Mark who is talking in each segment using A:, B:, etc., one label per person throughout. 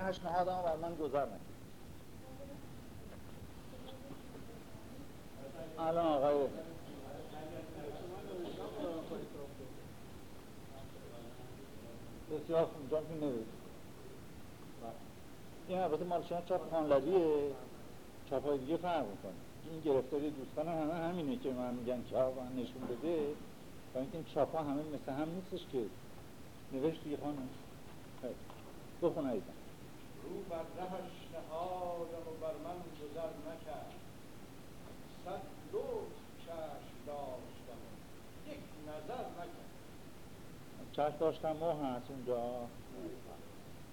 A: نهادم بر من گذر نکرد الان آقای بسیار خوب جان که نوید این البته مال شما چاپ خانلدیه چاپ های دیگه فرق می‌کنه. این گرفتاری دوستان همه همینه که من میگن چاپ نشون بده. و اینکه این چاپ ها همه مثل هم نیستش که. نوشت دیگه خانم. بخون
B: رو بر رهش نهادم و بر من گذر نکرد. صد لطف چشم داشتم. یک نظر نکرد.
A: چشم داشتم ما هست اونجا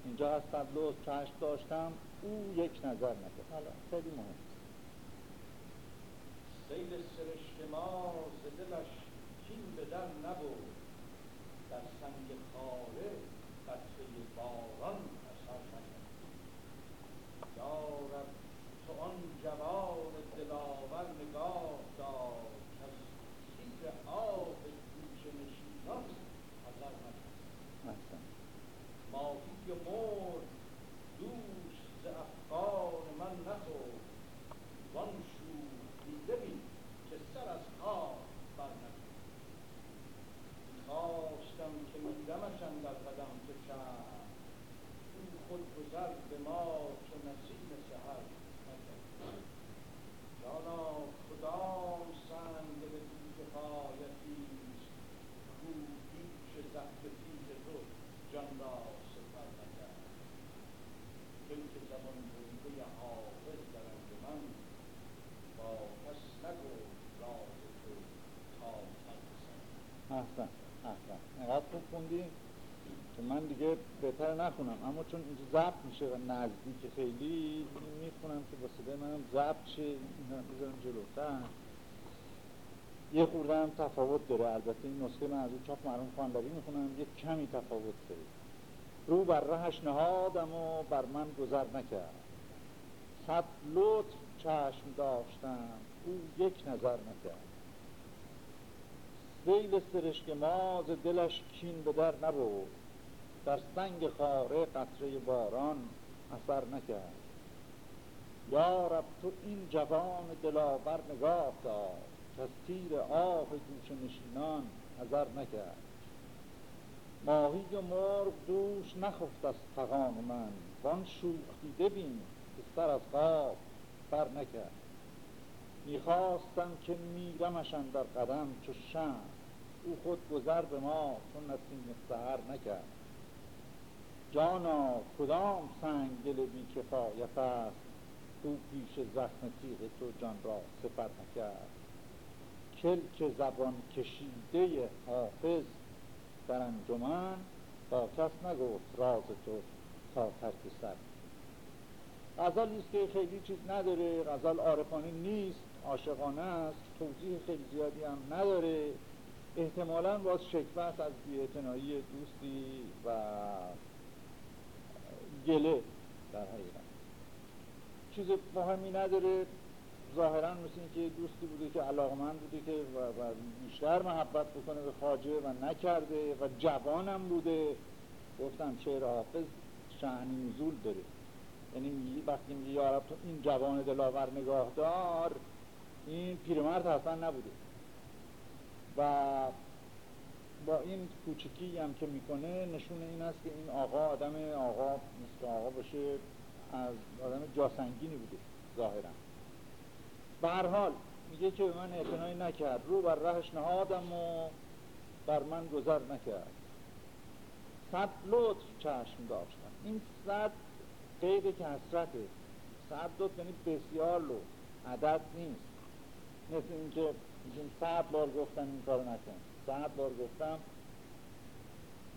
A: اینجا هست صد لطف چشم داشتم او یک نظر نکرد. حالا خیلی مهم.
B: سیل سرشت ما ز دلش کین به در نبود در سنگ خاره قطره باران اثر نکرد یارب تو آن جوان دلاور نگاه دار که از سیر آب گوش نشینان حذر نکرد
A: احسن
B: ماهی و مرد دوش ز افغان من نخورد وان شور دیده بین که سر از کار بر نکرد خواستم که میرمش در قدم تو کرد او خود گذر به ما چو نسیم سحر نکرد جانا کدام سنگ به دیگ غایتیست کو پیش زخم تیز تو جان را سپر نکرد دل که
A: بهتر نخونم. اما چون اینجا ضبط میشه و نزدیک خیلی می‌خونم که با صدای منم ضبط شه. اینا بذارم جلوتر. یه خورده هم تفاوت داره. البته این نسخه من از اون چاپ مرحوم خوانداری می‌خونم یه کمی تفاوت داره. رو بر رهش نهادم و بر من گذر نکرد. صد لطف چشم داشتم او یک نظر نکرد. سیل سرشک ما ز دلش کین به در نبود در سنگ خاره قطره باران اثر نکرد. یا رب تو این جوان دلاور نگاه دار که از تیر آب گوش نشینان نظر نکرد. ماهی و مرغ دوش نخفت از فغان من. وان شوخ بین که سر از خواب بر نکرد. می‌خواستم که میرمشن در قدم چو شم او خود گذر به ما چون نسیم سهر نکرد. جانا کدام سنگ دل بی کفایت است؟ او پیش زخم تیغ تو جان را سپر نکرد. کلک زبان کشیده حافظ در انجمن با کس نگفت راز تو تا ترک سر. غزل است که خیلی چیز نداره غزل عارفانه نیست عاشقانه است توضیح خیلی زیادی هم نداره. احتمالا باز است از بیاعتنایی دوستی و گله در حقیقت. چیز مهمی نداره. ظاهرا مثل اینکه دوستی بوده که علاقمند بوده که و, بیشتر محبت بکنه به خاجه و نکرده و جوانم بوده. گفتم شعر حافظ شهنی نزول داره. یعنی وقتی میگه یارب تو این جوان دلاور نگاه دار این پیرمرد اصلا نبوده. و با این کوچکی هم که می‌کنه نشون این است که این آقا آدم آقا مثل آقا باشه از آدم جاسنگینی بوده ظاهرا. به هر حال میگه که به من اعتنایی نکرد. رو بر رهش نهادم و بر من گذر نکرد. صد لطف چشم داشتم. این صد قید کسرته صد لطف یعنی بسیار لطف. عدد نیست. مثل اینکه میگیم صد بار گفتم این کارو نکن. صد بار گفتم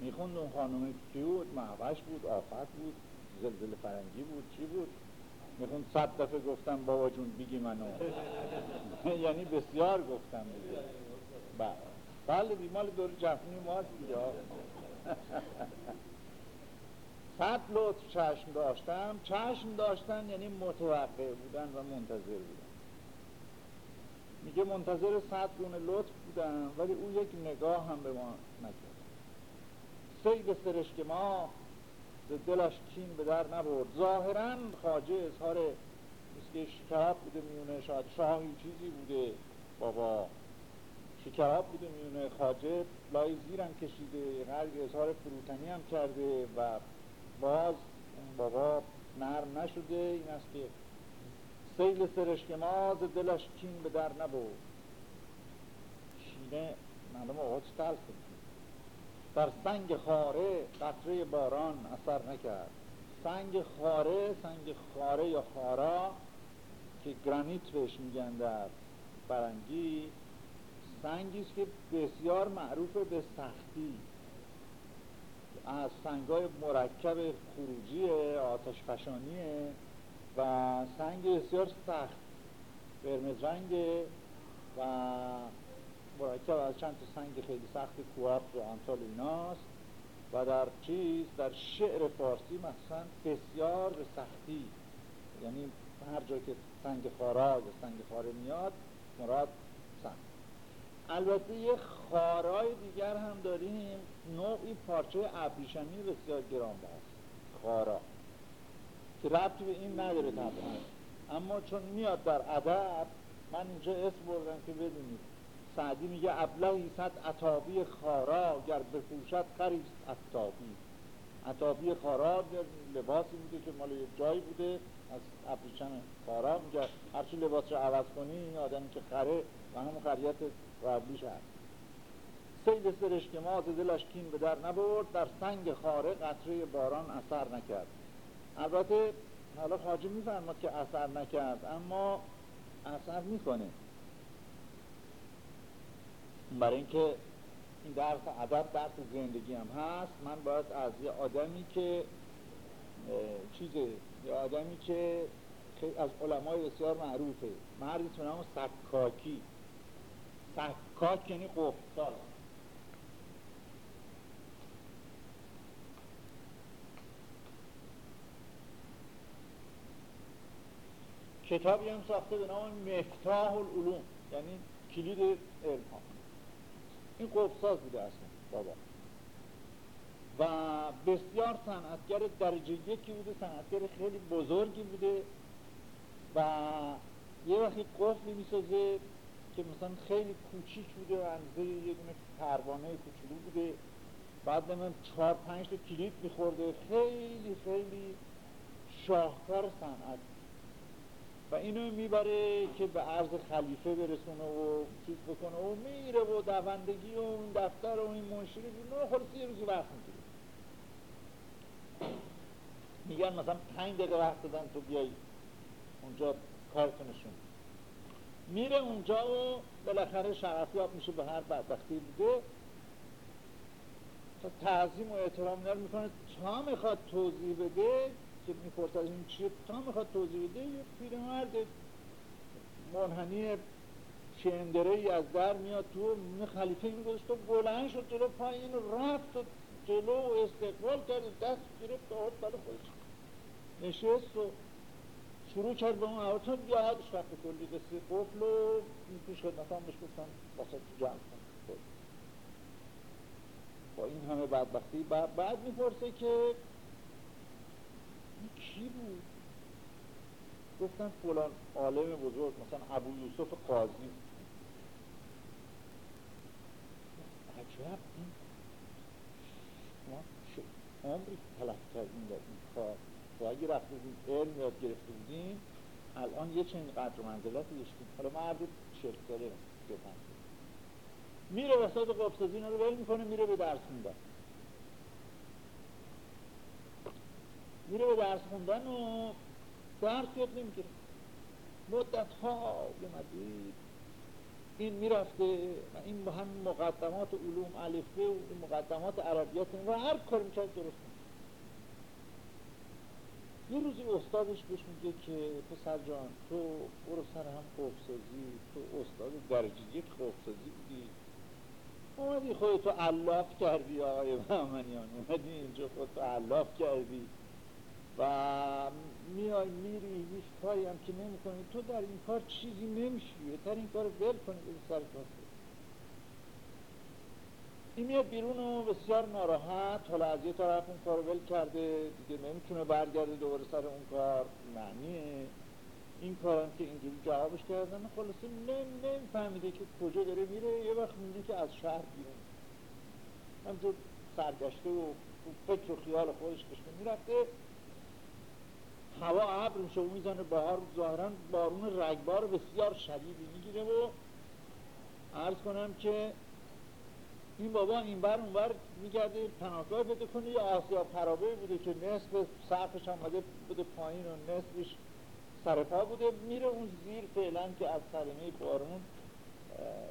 A: می‌خوند اون خانومه چی بود بود آفت بود زلزله فرنگی بود چی بود؟ می‌خوند صد دفعه گفتم بابا جون بگی منو. یعنی بسیار گفتم دیگه. بله. بله بیمال دور جفنی ماست دیگه. صد لطف چشم داشتم. چشم داشتن یعنی متوقع بودن و منتظر بودن. میگه منتظر صد گونه لطف بودم ولی او یک نگاه هم به ما نکرد. سید سرشک ما دلش کین به در نبرد. ظاهرا خاجه اظهار که شکراب بوده میونه شاید شاهی چیزی بوده. بابا شکراب بوده میونه. خاجه لای زیرم کشیده غرگ اظهار فروتنی هم کرده و باز بابا نرم نشده. این است که سیل سرشک ما دلش کین به در نبود شینه معلوم آقا چه در سنگ خاره قطره باران اثر نکرد. سنگ خاره سنگ خاره یا خارا که گرانیت بهش میگن در فرنگی سنگی است که بسیار معروف به سختی. از سنگای مرکب خروجی آتش فشانیه و سنگ بسیار سخت قرمز رنگه و مرکب از چند تا سنگ خیلی سخت کوارت و امثال ایناست و در چیز در شعر فارسی مثلا بسیار به سختی یعنی هر جا که سنگ خارا یا سنگ خاره میاد مراد سنگ البته یه خارای دیگر هم داریم نوعی پارچه ابریشمی بسیار گرانبهاست خارا که ربطی به این نداره طبعا. اما چون میاد در ادب من اینجا اسم بردم که بدونید. سعدی میگه ابلهی صد عطابی خارا گر بپوشد خریست عطابی. عطابی خارا لباسی بوده که مال جایی بوده از ابریشم خارا میگه هرچی لباس رو عوض کنی این آدمی که خره و همون خریت قبلیش هست. سیل سرشک ما دلش کین به در نبرد در سنگ خاره قطره باران اثر نکرد. البته حالا خاجه میفرماد که اثر نکرد اما اثر می‌کنه. برای اینکه این درس ادب درس زندگی هم هست من باید از یه آدمی که چیزه یه آدمی که از علمای بسیار معروفه مردی تو نام سکاکی. سکاک یعنی قفصال کتابی هم ساخته به نام مفتاح العلوم یعنی کلید علم این قفصاز بوده اصلا بابا. و بسیار صنعتگر درجه یکی بوده صنعتگر خیلی بزرگی بوده. و یه وقتی قفلی می‌سازه که مثلا خیلی کوچیک بوده و اندازه یه دونه پروانه کوچولو بوده. بعد من چهار پنج تا کلید میخورده. خیلی خیلی شاهکار صنعت. و اینو می‌بره که به عرض خلیفه برسونه و چیز بکنه و میره و دوندگی و این دفتر و این منشری نه خلاص یه روزی وقت می‌گیره. میگن مثلا پنج دقیقه وقت دادن تو بیای اونجا کارتونشون میره اونجا و بالاخره شرفیاب میشه به هر بدبختی بوده تا تعظیم و احترام اینا می‌کنه. تا می‌خواد توضیح بده که می‌پرسد این چیه؟ تا می‌خواد توضیح بده یه پیرمرد منحنی شندره ای از در میاد تو خلیفه میگوشت تو بلند شد جلو پایین رفت و جلو و استقبال کرد دست گرفت آهد برای خودش. نشست و شروع کرد به اون تو یادش وقت کلی قصه قفل و پیش خدمتان بهش گفتن واسه تو جمع کن با این همه بدبختی. بعد, بعد می‌پرسه که کی بود گفتن فلان عالم بزرگ مثلا ابو یوسف قاضی. عجب این عمری تلف کردیم در این کار. و اگه رفته بودیم علم یاد گرفته بودیم الان یه چنین قدر و داشتیم حالا مرد چهل ساله میره وسط قبسازی اینا رو ول می‌کنه میره به درس خوندن به درس خوندن و درس یاد نمی‌گیره مدت ها مدید این می‌رفته و این با هم مقدمات علوم الفبه و مقدمات عربیات و هر کار می‌کرد درست یه روزی استادش بهش میگه که پسر جان تو برو سر هم خوفسازی تو استاد درجه یک خوفسازی بودی. اومدی خودتو علاف کردی آقای بهمنیان اومدی اینجا خودتو علاف کردی. و میای میری هیچ کاری هم که نمی کنی تو در این کار چیزی نمیشی. بهتر این کار ول کنی به سر کار این میاد بیرون و بسیار ناراحت. حالا از یه طرف اون کار ول کرده دیگه نمی‌تونه برگرده دوباره سر اون کار. معنیه. این کارم که اینجوری جوابش کردن خلاصه نمیفهمیده که کجا داره میره. یه وقت میگه که از شهر بیرون. همجور سرگشته و فکر و خیال خودش داشته می‌رفته. هوا ابر میشه و می‌زنه بهار ظاهرا بارون رگبار بسیار شدیدی می‌گیره و عرض کنم که این بابا این بر اون بر میگرده پناهگاه بده کنه یا آسیا پرابه بوده که نصف سقفش آمده بوده پایین و نصفش سرپا بوده. میره اون زیر فعلا که از سرمه بارون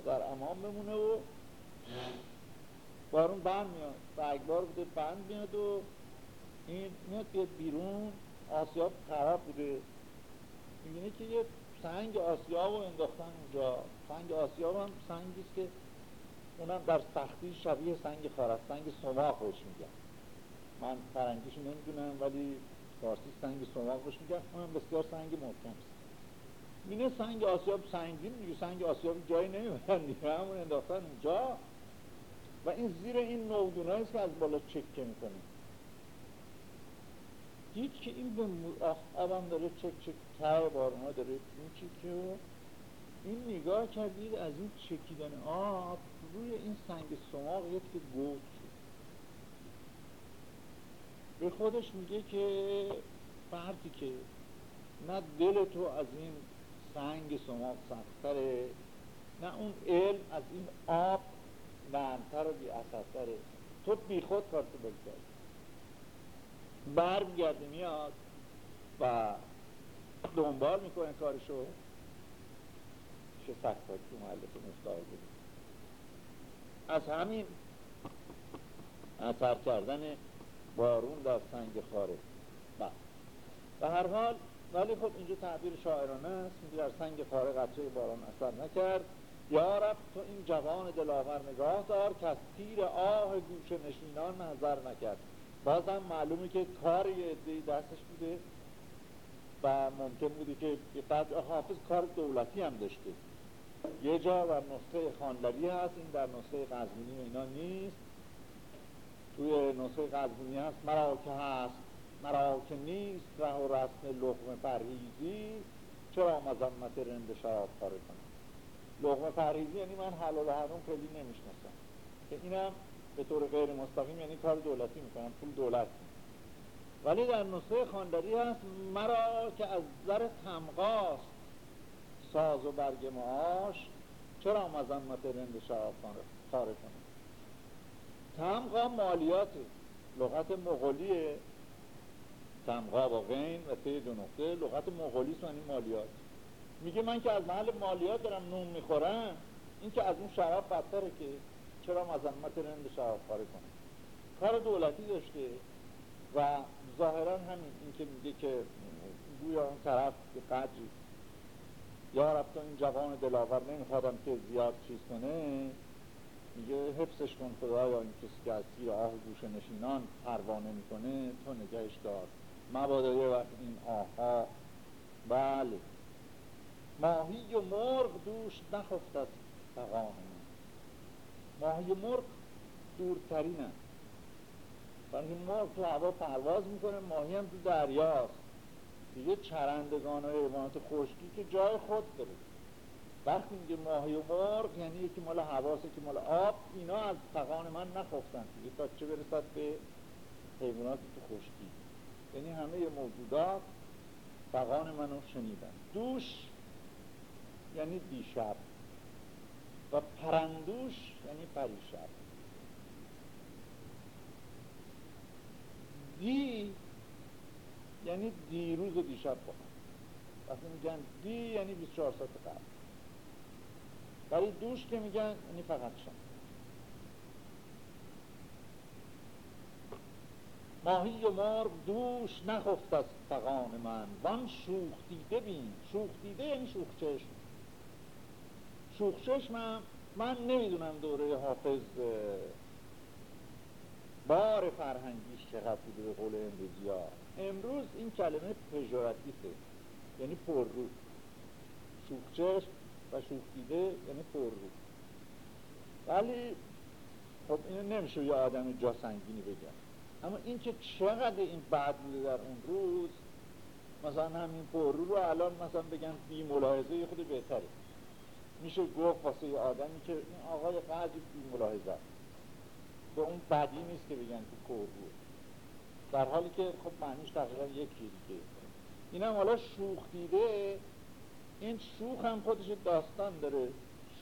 A: در امان بمونه و بارون بند میاد. برگبار بوده بند میاد و این میاد بیرون. آسیاب خراب بوده. می‌بینه که یه سنگ آسیاب رو انداختن اونجا سنگ آسیاب هم سنگیست که اونم در سختی شبیه سنگ خارست سنگ سماق روش میگن. من فرنگیشو نمی‌دونم ولی فارسی سنگ سماق روش میگن. اونم بسیار سنگ محکم است. مینه سنگ آسیاب سنگین میگه سنگ آسیاب جایی نمی‌برن دیگه همون انداختن اونجا و این زیر این نودونه است که از بالا چکه می‌کنه. دید که این به هم داره چک چک تر بارما داره. این که این نگاه کردید از این چکیدن آب روی این سنگ سماق که گود شد. به خودش میگه که فردی که نه دل تو از این سنگ سماق سختره نه اون علم از این آب نرمتر و بی اثرتره تو بی خود کارتو بگذاری برمیگرده میاد و دنبال می‌کنه کارشو. چه سختاکی تو محلت مفتار بود از همین اثر کردن بارون در سنگ خاره. بله. و هر حال ولی خب اینجا تعبیر شاعرانه است. در سنگ خاره قطره باران اثر نکرد. یا رب تو این جوان دلاور نگاه دار که از تیر آه گوش نشینان نظر نکرد. بازم معلومه که کار یه دستش بوده و ممکن بوده که حافظ کار دولتی هم داشته. یه جا در نسخه خاندری هست این در نسخه قزمینی و اینا نیست. توی نسخه قزمینی هست مرا که هست مرا که نیست ره و رسم لغم پرهیزی. چرا مذمت رند شراب کاره کنم لغم پرهیزی یعنی من حلال حرام خیلی نمی‌شناسم. که اینم به طور غیر مستقیم یعنی کار دولتی می‌کنم پول دولت. ولی در نسخه خاندری هست مرا که از ذر تمقاست ساز و برگ معاش چرا مذمت رند شعب کاره کنه تمقا مالیات لغت مغولیه. تمقا با غین و تی دو نقطه لغت مغولی یعنی مالیات. میگه من که از محل مالیات دارم نون می‌خورم این که از اون شراب بدتره که. چرا مذمت رند شراب کاره کنه کار دولتی داشته و ظاهرا همین این که میگه که گویا اون طرف به قدری یا رب این جوان دلاور نمیخوادم که زیاد چیز کنه میگه حفظش کن خدایا این کسی که از تیر آه گوش نشینان پروانه می‌کنه تو نگهش دار. مبادا یه وقت این آها بله ماهی و مرغ دوش نخفت از ماهی مرغ دورترینن برای مرغ تو هوا پرواز می‌کنه ماهی هم تو دریاست. دیگه چرندگان و حیوانات خشکی که جای خود داره. وقتی میگه ماهی و مرغ یعنی یکی مال حواسه که مال آب اینا از فقان من نخفتن دیگه تا چه برسد به حیوانات تو خشکی؟ یعنی همه موجودات فقان منو شنیدن. دوش یعنی دیشب. و پرندوش یعنی پریشب. دی یعنی دیروز و دیشب با وقتی میگن دی یعنی 24 ساعت قبل. برای دوش که میگن یعنی فقط شب. ماهی و مرغ دوش نخفت از فقان من. وان شوخ دیده بین. شوخ دیده یعنی شوخ چشم. شوخ چشمم من نمی‌دونم دوره حافظ بار فرهنگیش چقدر بوده به قول امروزی ها امروز این کلمه پژوراتیفه یعنی پر رو. شوخچشم و شوخ دیده یعنی پر رو. ولی خب اینو نمیشه یه آدم جا سنگینی بگم. اما این که چقدر این بد بوده در اون روز مثلا همین پررو رو الان مثلا بگن بی ملاحظه خود بهتره. میشه گفت واسه یه آدمی که این آقای قدر بی ملاحظه به اون بدی نیست که بگن که پررو در حالی که خب معنیش تقریبا یکی دیگه. این هم حالا شوخ دیده این شوخ هم خودش داستان داره.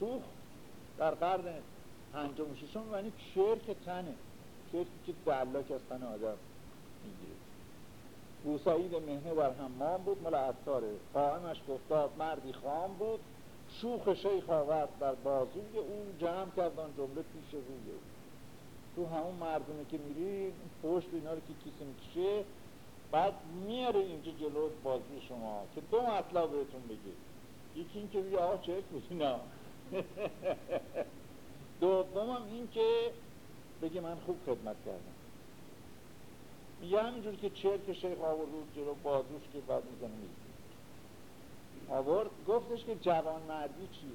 A: شوخ در قرن پنجم و ششم یعنی چرک تنه. چرکی که دلاک از تن آدم می‌گیره. بوسعید مهنه در حمام بود مال عطاره. قائمش گفتاد مردی خام بود. شوخ شیخ آورد در بازوی او جمع کردن جمله پیش روی او. تو همون مردمه که میری پشت اینا رو که کسی می‌کشه بعد میاره اینجا جلو بازوی شما که دو مطلب بهتون بگه. یکی این که بگه آقا چه بود اینا دومم این که بگه من خوب خدمت کردم. میگه همینجور که چرک شیخ آورد جلو بازوش که بعد می‌زنه می‌زنه. آورد. گفتش که جوان مردی چیه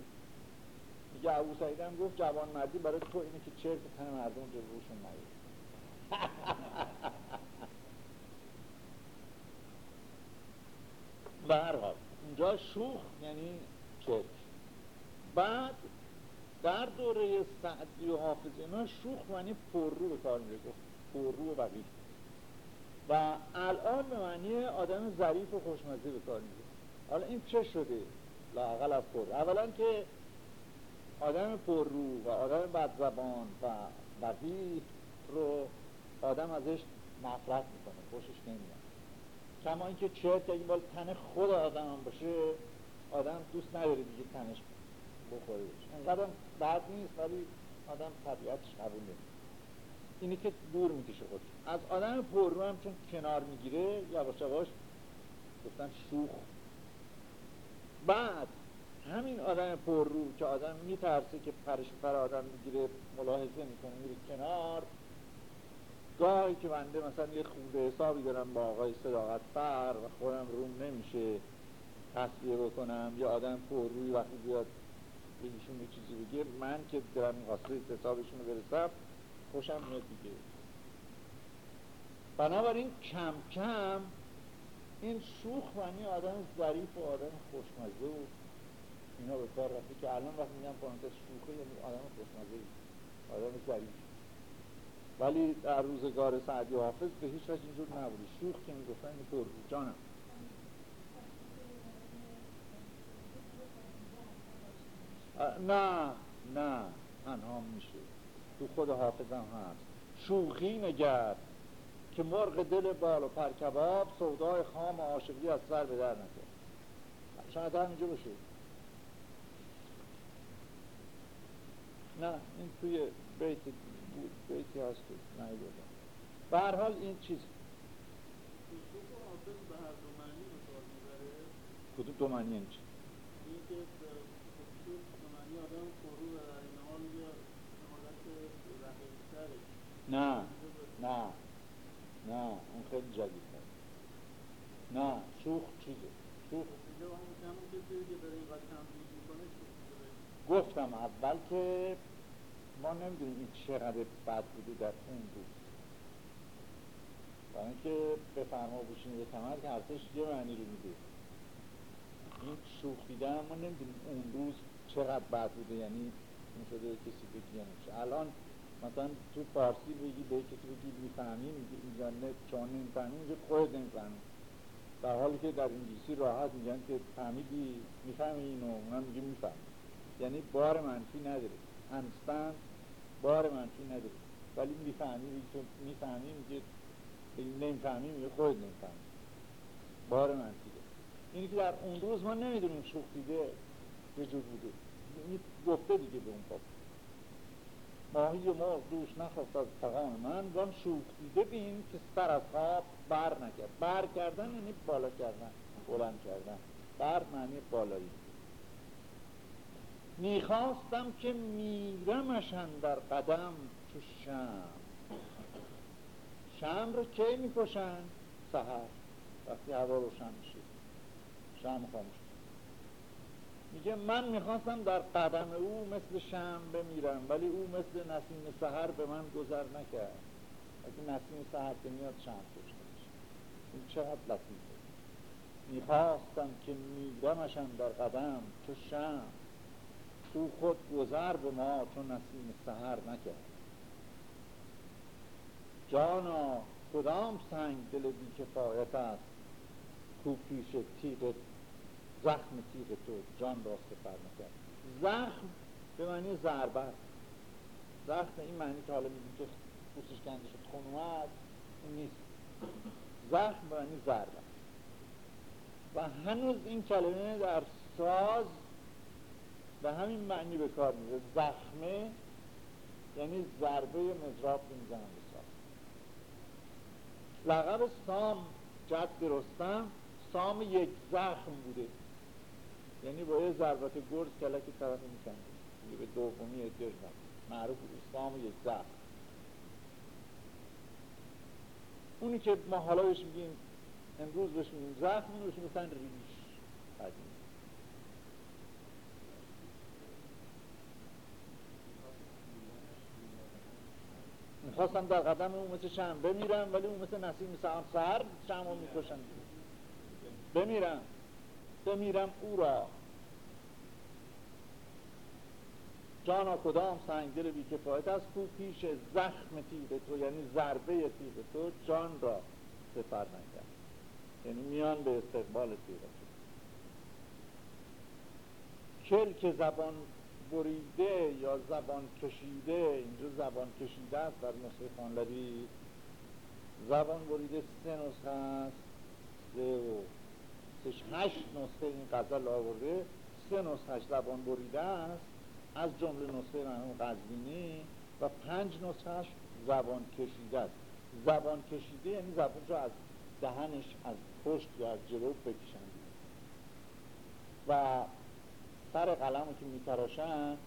A: میگه ابو سعید هم گفت جوان مردی برای تو اینه که چرک تن مردم جلو روشون نگید به هر حال اونجا شوخ یعنی چرک بعد در دوره سعدی و حافظ اینا شوخ معنی پررو به کار میره پررو و بقیه و الان به معنی آدم ظریف و خوشمزه به کار میره حالا این چه شده؟ لاقل از پر. اولا که آدم پررو و آدم بدزبان و بقیه رو آدم ازش نفرت می‌کنه خوشش نمیاد. کما اینکه چرت اگه بال تن خود آدم باشه آدم دوست نداره دیگه تنش بخوره. اینقدر بد نیست ولی آدم طبیعتش قبول اینی که دور می‌کشه خودش. از آدم پررو هم چون کنار می‌گیره یواش یواش گفتن شوخ بعد همین آدم پررو که آدم میترسه که پرش پر آدم می‌گیره ملاحظه می‌کنه میره کنار. گاهی که بنده مثلا یه خورده حسابی دارم با آقای صداقت فر و خودم روم نمیشه تصویه بکنم یا آدم پرروی وقتی بیاد بهشون یه چیزی بگه من که دارم این قصد حسابشون رو برسم خوشم میاد دیگه. بنابراین کم کم این شوخ معنی آدم ظریف و آدم خوشمزه و اینا به کار رفته که الان وقتی میگم پرانتز شوخه یعنی آدم خوشمزه آدم ظریف. ولی در روزگار سعدی و حافظ به هیچ وجه اینجور نبوده. شوخ که می‌گفتن این جانم. نه نه. تنها میشه. تو خود حافظم هست. شوخی نگرد. که مرغ دل بال و پرکباب سودای خام و عاشقی از سر به در نکرد شاید همینجا باشه. نه این توی بیت بیتی هست که به هر حال این چیز. کدوم دو معنی این چی؟ نه نه. نه اون خیلی جدید نه شوخ چیزه. شوخ گفتم اول که ما نمی‌دونیم این چقدر بد بوده در اون روز برای اینکه به فرما بوشین به کمر که حرفش یه معنی رو میده. این شوخ دیدن ما نمی‌دونیم اون روز چقدر بد بوده یعنی این شده کسی بگی یا الان مثلا تو فارسی بگی به کسی بگی می‌فهمی میگه اینجا نه چون نمی‌فهمی اینجا خود نمی‌فهمی. در حالی که در انگلیسی راحت میگن که فهمیدی می‌فهمی اینو اونم میگه می‌فهمی. یعنی بار منفی نداره. انستند بار منفی نداره. ولی می‌فهمی تو می‌فهمی میگه نمی‌فهمی میگه خود نمی‌فهمی. بار منفی داره. اینی که در اون روز ما نمی‌دونیم شوخ دیده یه جور بوده. این گفته دیگه به اون پاپ ماهی و مرغ دوش نخواست از فقان من وان شوخ دیده بین که سر از خواب بر نکرد. بر کردن یعنی بالا کردن بلند کردن. بر معنی بالایی. می‌خواستم که میرمشن در قدم تو شم شم رو کی می‌کشن؟ سهر وقتی هوا روشن میشه. شم خاموش میگه من می‌خواستم در قدم او مثل شم بمیرم ولی او مثل نسیم سهر به من گذر نکرد. وقتی نسیم سهر که میاد شم کشته میشه. این چقدر لطیفه می‌خواستم که میرمشم در قدم تو شم تو خود گذر به ما تو نسیم سهر نکرد. جانا کدام سنگ دل بی کفایت است؟ کو پیش تیغ زخم تیغ تو جان را سپر نکرد. زخم به معنی ضربه. زخم این معنی که حالا میگیم که پوستش کنده شد خون اومد این نیست. زخم به معنی ضربه. و هنوز این کلمه در ساز به همین معنی به کار میره زخمه یعنی ضربه مزراب که می‌زنن به ساز. لقب سام جد رستم سام یک زخم بوده. یعنی با یه ضربت گرز کلک طرف می‌کنه به دومی ادر معروف سام یک زخم اونی که ما حالا بهش میگیم امروز بهش میگیم زخم اونو بهش میگن ریش. قدیم. می‌خواستم در قدم اون مثل شم بمیرم ولی اون مثل نسیم سهر سهر شم رو می‌کشن بمیرم. بمیرم او را. جانا کدام سنگدل بی کفایت از کو پیش زخم تیغ تو یعنی ضربه تیغ تو جان را سفر نکرد. یعنی میان به استقبال تیغ تو کل که زبان بریده یا زبان کشیده اینجا زبان کشیده است در نسخه خانلری زبان بریده سه نسخه است. سه و هشت نسخه این غزل آورده. سه نسخه زبان بریده است. از جمله نسخه مرحوم قزوینی و پنج نسخهش زبان کشیده است. زبان کشیده یعنی زبان رو از دهنش از پشت یا از جلو بکشند. و سر قلم که میتراشن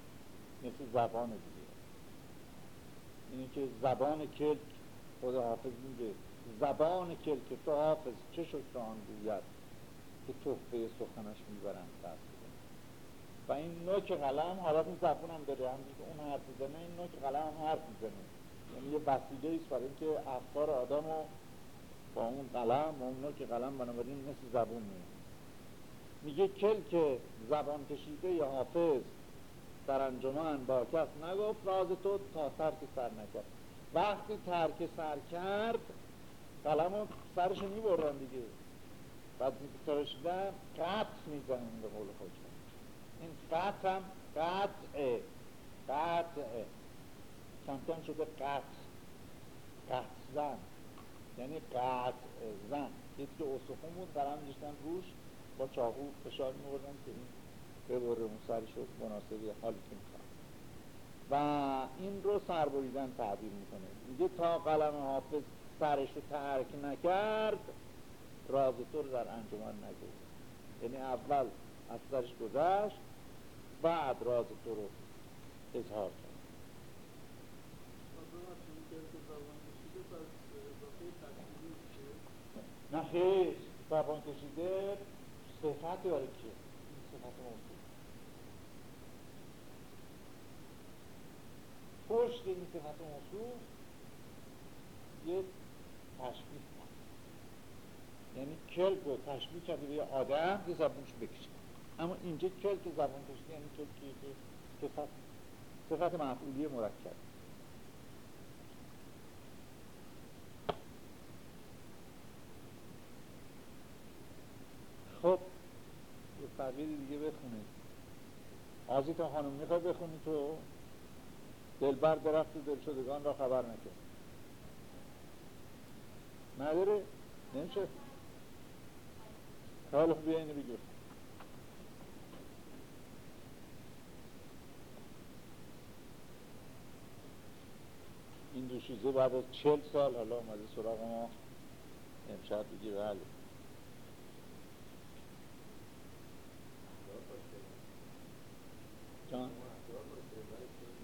A: مثل زبان دیگه. اینی که زبان کلک خود حافظ میگه. زبان کلک تو حافظ. چه شکران گوید؟ که تحفه سخنش می‌برند دست و این نوک قلم حالت زبون هم داره هم که اون حرف می‌زنه این نوک قلم هم حرف می‌زنه. یعنی یه وسیله ایست برای اینکه افکار آدم با اون قلم و اون نوک قلم بنابراین مثل زبون میاد میگه کل که زبان کشیده یا حافظ در انجمن با کس نگفت راز تو تا ترک سر نکرد. وقتی ترک سر کرد قلم رو سرش می‌برن دیگه. بعد ترشیدن قط می‌زنن به قول خودشون این قط هم قطعه قطعه. کم شده قط قط زن. یعنی قط زن. یکی که اصفون بود قلم میشتن روش با چاقو فشار میوردن که این ببره اون سرش رو مناسبی حالی که می‌خواد. و این رو سربریدن تعبیر می‌کنه. میگه تا قلم حافظ سرش رو ترک نکرد تو رو در انجمن نگفت یعنی اول از سرش گذشت بعد راز تو رو اظهار کرد. نه خیلی زبان کشیده صفت داره که صفت موضوع. پشت این صفت موضوع یه تشبیه یعنی کلب رو تشبیه کرده به یه آدم که زبانش بکشه. اما اینجا کل که زبان کشیده یعنی کل که صفت صفت مفعولی مرکب. خب یه فقیر دیگه بخونه آزی تا خانم می‌خوای بخونی تو؟ دلبر درخت دلشدگان را خبر نکرد نداره؟ نمیشه؟ حالا بیا اینو بگیر این دوشیزه بعد از چل سال حالا اومده سراغ ما. امشب بگی بله.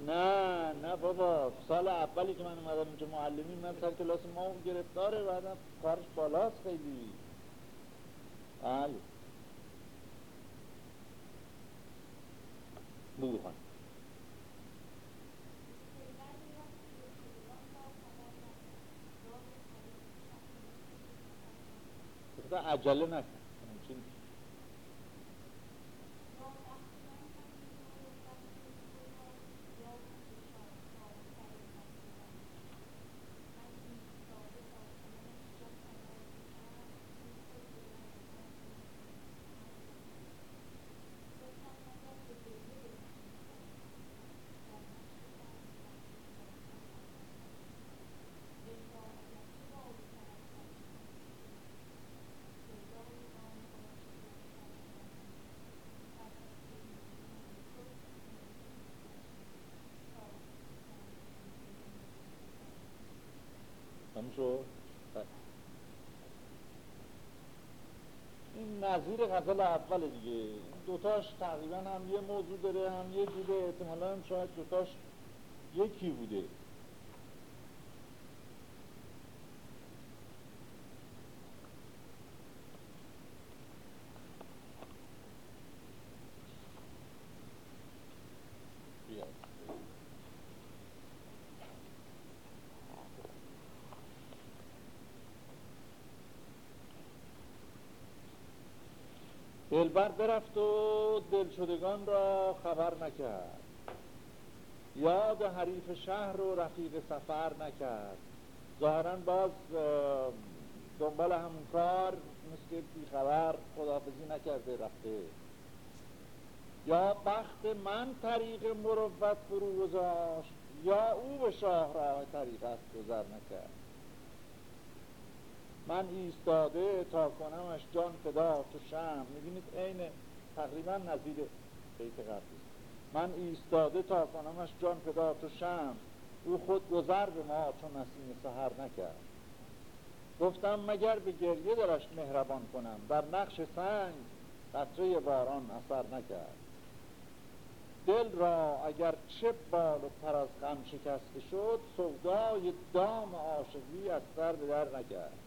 A: نه نه بابا. سال اولی که من اومدم اینجا معلمی من سر کلاس ما گرفتاره بعدم کارش بالاست خیلی. بله. بگو خان. بگو خان. خب، صدا عجله نکرده نظیر غزل اول دیگه. دوتاش تقریبا هم یه موضوع داره هم یه جوره. احتمالا هم شاید دوتاش یکی بوده دلبر برفت و دلشدگان را خبر نکرد. یاد حریف شهر و رفیق سفر نکرد. ظاهرا باز دنبال همون کار مثل بیخبر خدافزی نکرده رفته. یا بخت من طریق مروت فرو گذاشت یا او به شاه راه طریقت گذر نکرد. من ایستاده تا کنمش جان فدا تو شم می‌بینید عین تقریبا نظیر بیت قبلی من ایستاده تا کنمش جان فدا تو شم او خود گذر به ما چون نسیم سهر نکرد. گفتم مگر به گریه درش مهربان کنم. در نقش سنگ قطره باران اثر نکرد. دل را اگر چه بال و پر از غم شکسته شد سودای دام عاشقی از سر به در نکرد.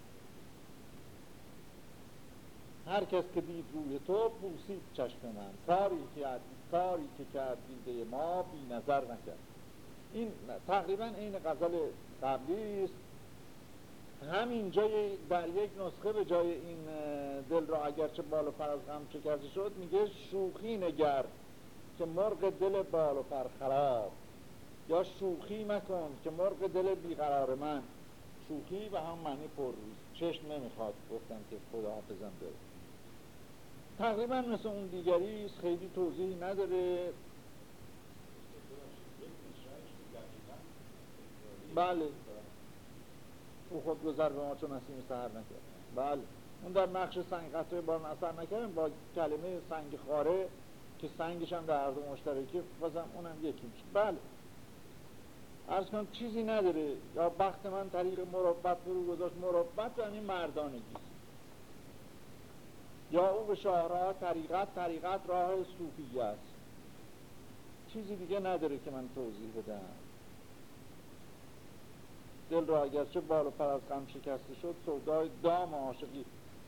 A: هر کس که دید روی تو بوسید چشم من. کاری که کاری که کرد دیده ما بی نظر نکرد. این تقریبا این غزل قبلی است. همین جای در یک نسخه به جای این دل را اگرچه بال و پر از غم شد میگه شوخی نگر که مرغ دل بال و پر خراب. یا شوخی مکن که مرغ دل بیقرار من. شوخی و هم معنی پر روز چشم نمی‌خواد گفتم که خدا حافظم داره تقریبا مثل اون دیگری خیلی توضیح نداره. بله. او خود گذر به ما چون نسیم سهر نکرد. بله. اون در نقش سنگ قطعه بارن اثر نکردن با کلمه سنگ خاره که سنگش هم در عرض مشترکی بازم اونم یکی میشه. بله. ارز کنم چیزی نداره. یا بخت من طریق مربت فرو گذاشت. مربت یعنی مردانگی. یا او به شاهراه طریقت طریقت راه صوفی است. چیزی دیگه نداره که من توضیح بدم. دل را اگرچه بال و پر از غم شکسته شد سودای دام عاشقی.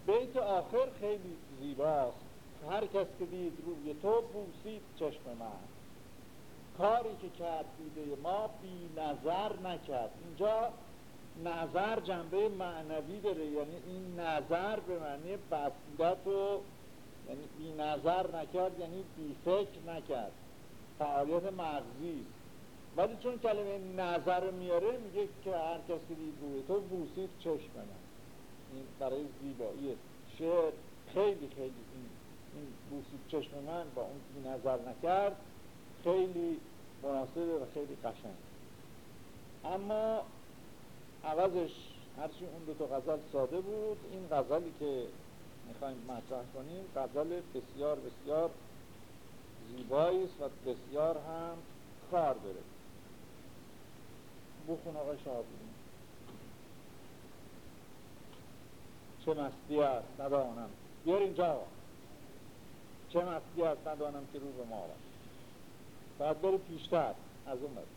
A: بیت آخر خیلی زیباست. هر کس که دید روی تو بوسید چشم من. کاری که کرد دیده ما بی نظر نکرد. اینجا نظر جنبه معنوی داره یعنی این نظر به معنی بصیرت و یعنی بی نظر نکرد یعنی بی فکر نکرد. فعالیت مغزی. ولی چون کلمه نظر میاره میگه که هر کس که دید روی تو بوسید چشم من این برای زیبایی شعر خیلی خیلی این, این بوسید چشم من با اون بی نظر نکرد خیلی مناسبه و خیلی قشنگ. اما عوضش هرچی اون دو تا غزل ساده بود. این غزلی که می‌خوایم مطرح کنیم غزل بسیار بسیار زیبایی است و بسیار هم کار داره. بخون آقای شاهبونی چه مستی است ندانم. بیار اینجا. چه مستی است ندانم که رو به ما باید بری پیشتر از اون بری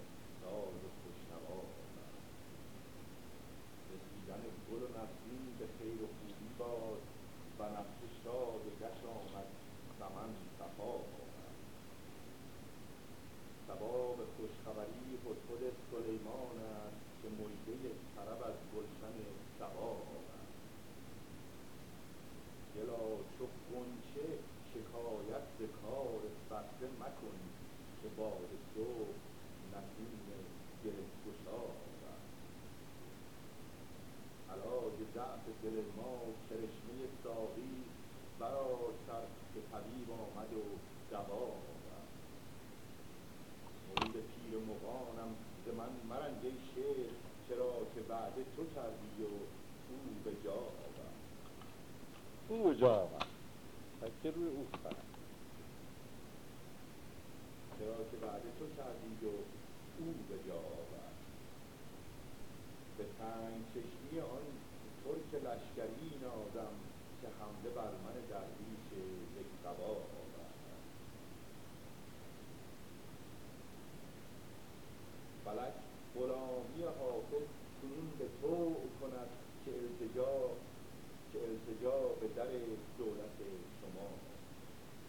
C: گل و نسرین به خیر و خوبی باد بنفشه شاد و گشت آمد. سمن صفا سباب خوشخبری هدهد سلیمان است که مژده طرب از گلشن سبا آورد دلا چو غنچه شکایت ز کار بسته مکن که باد صبح نسیم گره گشا آورد علاج ضعف دل ما کرشمه ساقی برآر سر که طبیب آمد و دوا آورد. مرید پیر مغانم ز من مرنج ای شیخ چرا که وعده تو کردی و او به جا آورد.
A: او به جا آورد. تکه روی او فقط
C: چرا که وعده تو کردی و او به جا آورد. به تنگ چشمی آن ترک لشکری نازم که حمله بر من درویش یک قبا آورد. فلک غلامی حافظ کنون به تو کند که التجا که التجا به در دولت شما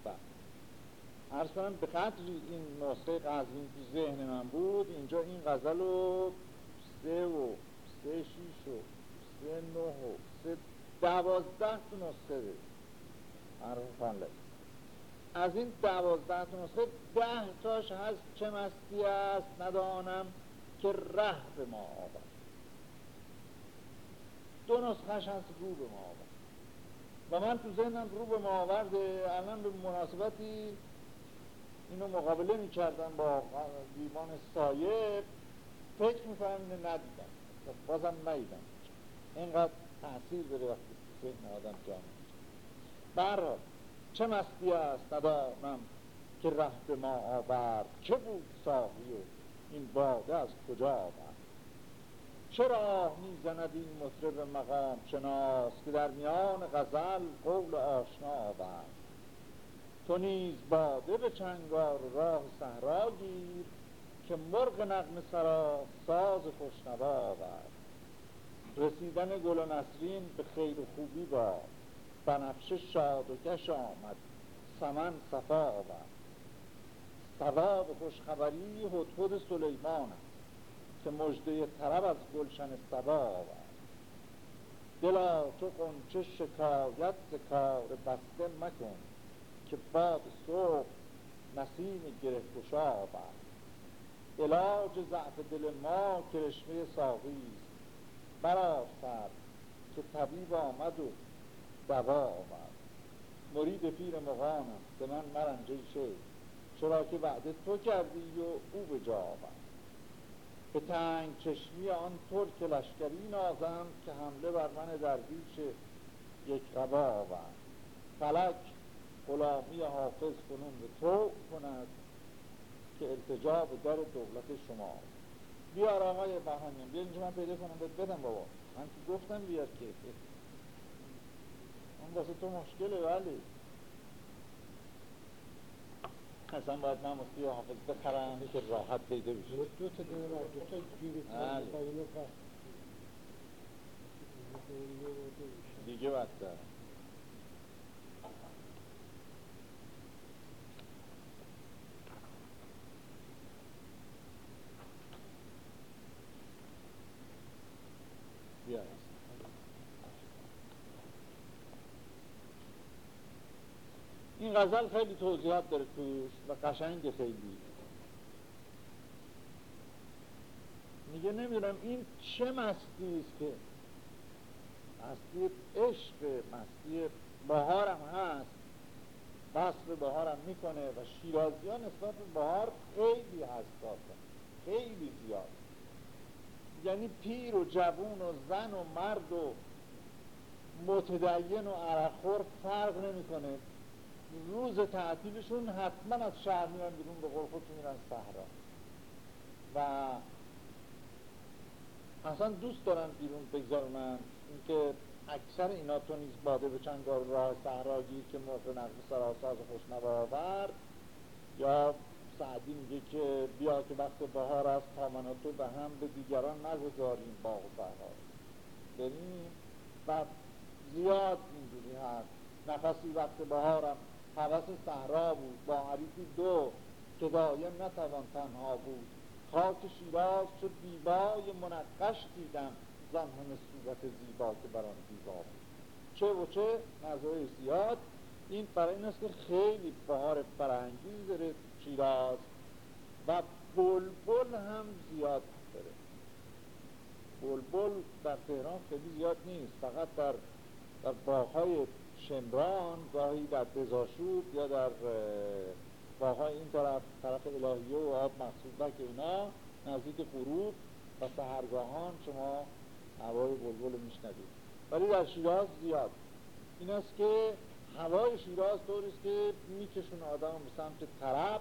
A: بله. عرض کنم به قدری این نسخه قزوین تو ذهن من بود اینجا این غزل رو سه و سه شیش و سه نه و سه دوازده تو نسخه ده عرض از این دوازده تا نسخه ده تاش هست چه مستی است ندانم که ره به ما آورد. دو نسخهش هست رو به ما آورد. و من تو ذهنم رو به ما آورده. الان به مناسبتی اینو مقابله می‌کردم با دیوان سایه فکر می‌کنم اینو ندیدم. بازم ندیدم. اینقدر تاثیر داره وقتی ذهن آدم جا برحال چه مستی است ندانم که ره به ما آورد؟ چه بود ساقی این باده از کجا آورد؟ چرا می‌زند این مطرب مقام شناس که در میان غزل قول آشنا آورد؟ تو نیز باده به چنگار راه صحرا گیر که مرغ نغمه سرا ساز خوشنوا آورد. رسیدن گل و نسرین به خیر و خوبی با بنفشه شاد و گش آمد. سمن صفا آورد ثواب خوشخبری هدهد سلیمان که مژده طرب از گلشن سبا آورد دلا تو قنچه شکایت ز کار بسته مکن که باد صبح نسیم گره گشا آورد علاج ضعف دل ما کرشمه ساقی سر که طبیب آمد و دوا آورد. مرید پیر مغانم به من مرنجه شد چرا که وعده تو کردی و او به جا آورد. به تنگ چشمی آن ترک لشکری نازم که حمله بر من درویش یک قبا آورد. فلک غلامی حافظ کنون به تو کند که التجا به در دولت شما بیار آقای بهانیم. بیا اینجا من پیدا کنم. بهت بدم بابا. من که گفتم بیار که. اون واسه تو مشکله ولی. اصلا باید من مفتی حافظ بخرم که راحت پیدا بشه.
D: دو تا دو تا جوری
A: دیگه باید دارم بیا غزل خیلی توضیحات داره توش و قشنگ خیلی. میگه نمی‌دونم این چه مستی است که مستی عشق مستی بهارم هست. وصف بهارم می‌کنه و شیرازی ها نسبت به بهار خیلی حساسه خیلی زیاد. یعنی پیر و جوون و زن و مرد و متدین و عرخور فرق نمی‌کنه. روز تعطیلشون حتما از شهر میرن بیرون به قول خودشون میرن صحرا. و اصلا دوست دارن بیرون بگذارن اینکه اکثر اینا تو نیز باده به چنگار راه صحراگیر که موقع نقل سراساز خوشنوا آورد یا سعدی میگه که بیا که وقت بهار است تا من تو به هم به دیگران نگذاریم باغ و صحرا. بریم و زیاد اینجوری هست. نفسی وقت بهارم. حوث صحرا بود با عریفی دو که دایم نتوان تنها بود. خاک شیراز چو دیبای منقش دیدم زن همه صورت زیبا که بران زیبا بود. چه و چه؟ نظره زیاد. این برای این است که خیلی بهار فرهنگی داره شیراز. و بلبل هم زیاد داره. بلبل در تهران خیلی زیاد نیست فقط در در باغهای شمران گاهی در دزاشوب یا در باغهای این طرف طرف الهیه و آب مقصود که اینا نزدیک غروب و سهرگاهان شما هوای بلبل میشنوید. ولی در شیراز زیاد. این است که هوای شیراز طوریست که میکشون آدم به سمت طرب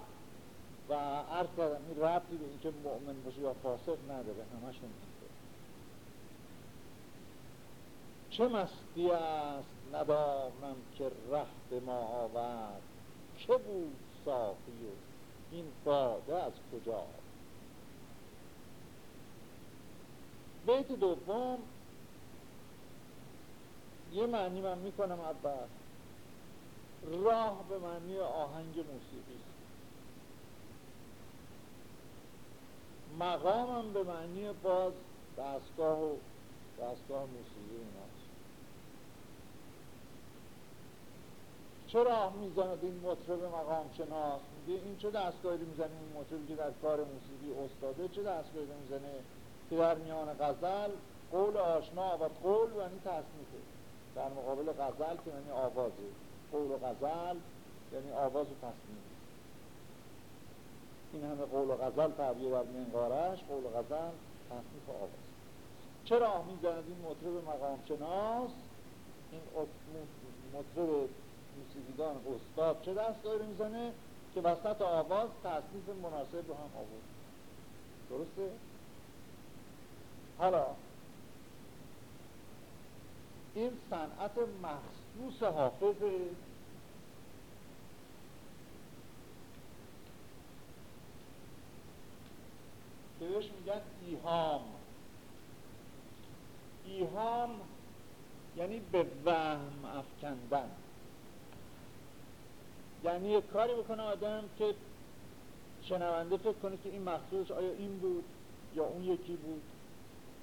A: و عرض کردم این ربطی به اینکه مؤمن باشه یا فاسق نداره همشون اینطور چه مستی است ندانم که ره به ما آورد؟ که بود صافی و این باده از کجا؟ بیت دوم یه معنی من می‌کنم اول. راه به معنی آهنگ موسیقی مقامم به معنی باز دستگاه و دستگاه موسیقی چرا می‌زند این مطرب مقام شناس؟ میگه این چه دستگاهی می‌زنه این مطربی که در کار موسیقی استاده؟ چه دستگاهی می‌زنه که در میان غزل قول آشنا و قول یعنی تصنیفه. در مقابل غزل که یعنی آوازه قول و غزل یعنی آواز و تصنیف. این همه قول و غزل تعبیه بر منقارش قول و غزل تصنیف آواز. چرا می‌زند این مطرب مقام شناس؟ این مطرب موسیقیدان استاد چه دستگاهی رو می‌زنه که وسط آواز تصنیف مناسب رو هم آورد؟ درسته؟ حالا این صنعت مخصوص حافظه که بهش میگن ایهام. ایهام یعنی به وهم افکندن. یعنی یک کاری بکنه آدم که شنونده فکر کنه که این مخصوص آیا این بود یا اون یکی بود.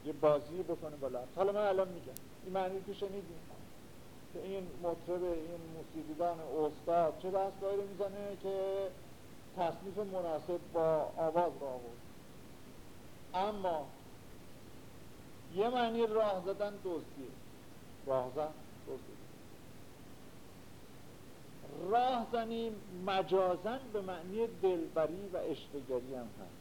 A: یه بازی بکنه بالا. حالا من الان میگم. این معنی که شنیدیم که این مطرب این موسیقیدان استاد چه دستگاهی رو می‌زنه که تصنیف مناسب با آواز را آورد. اما یه معنی راه زدن دزدیه. راه زن دزدیه. راه زنیم مجازن به معنی دلبری و اشتگری هم هست.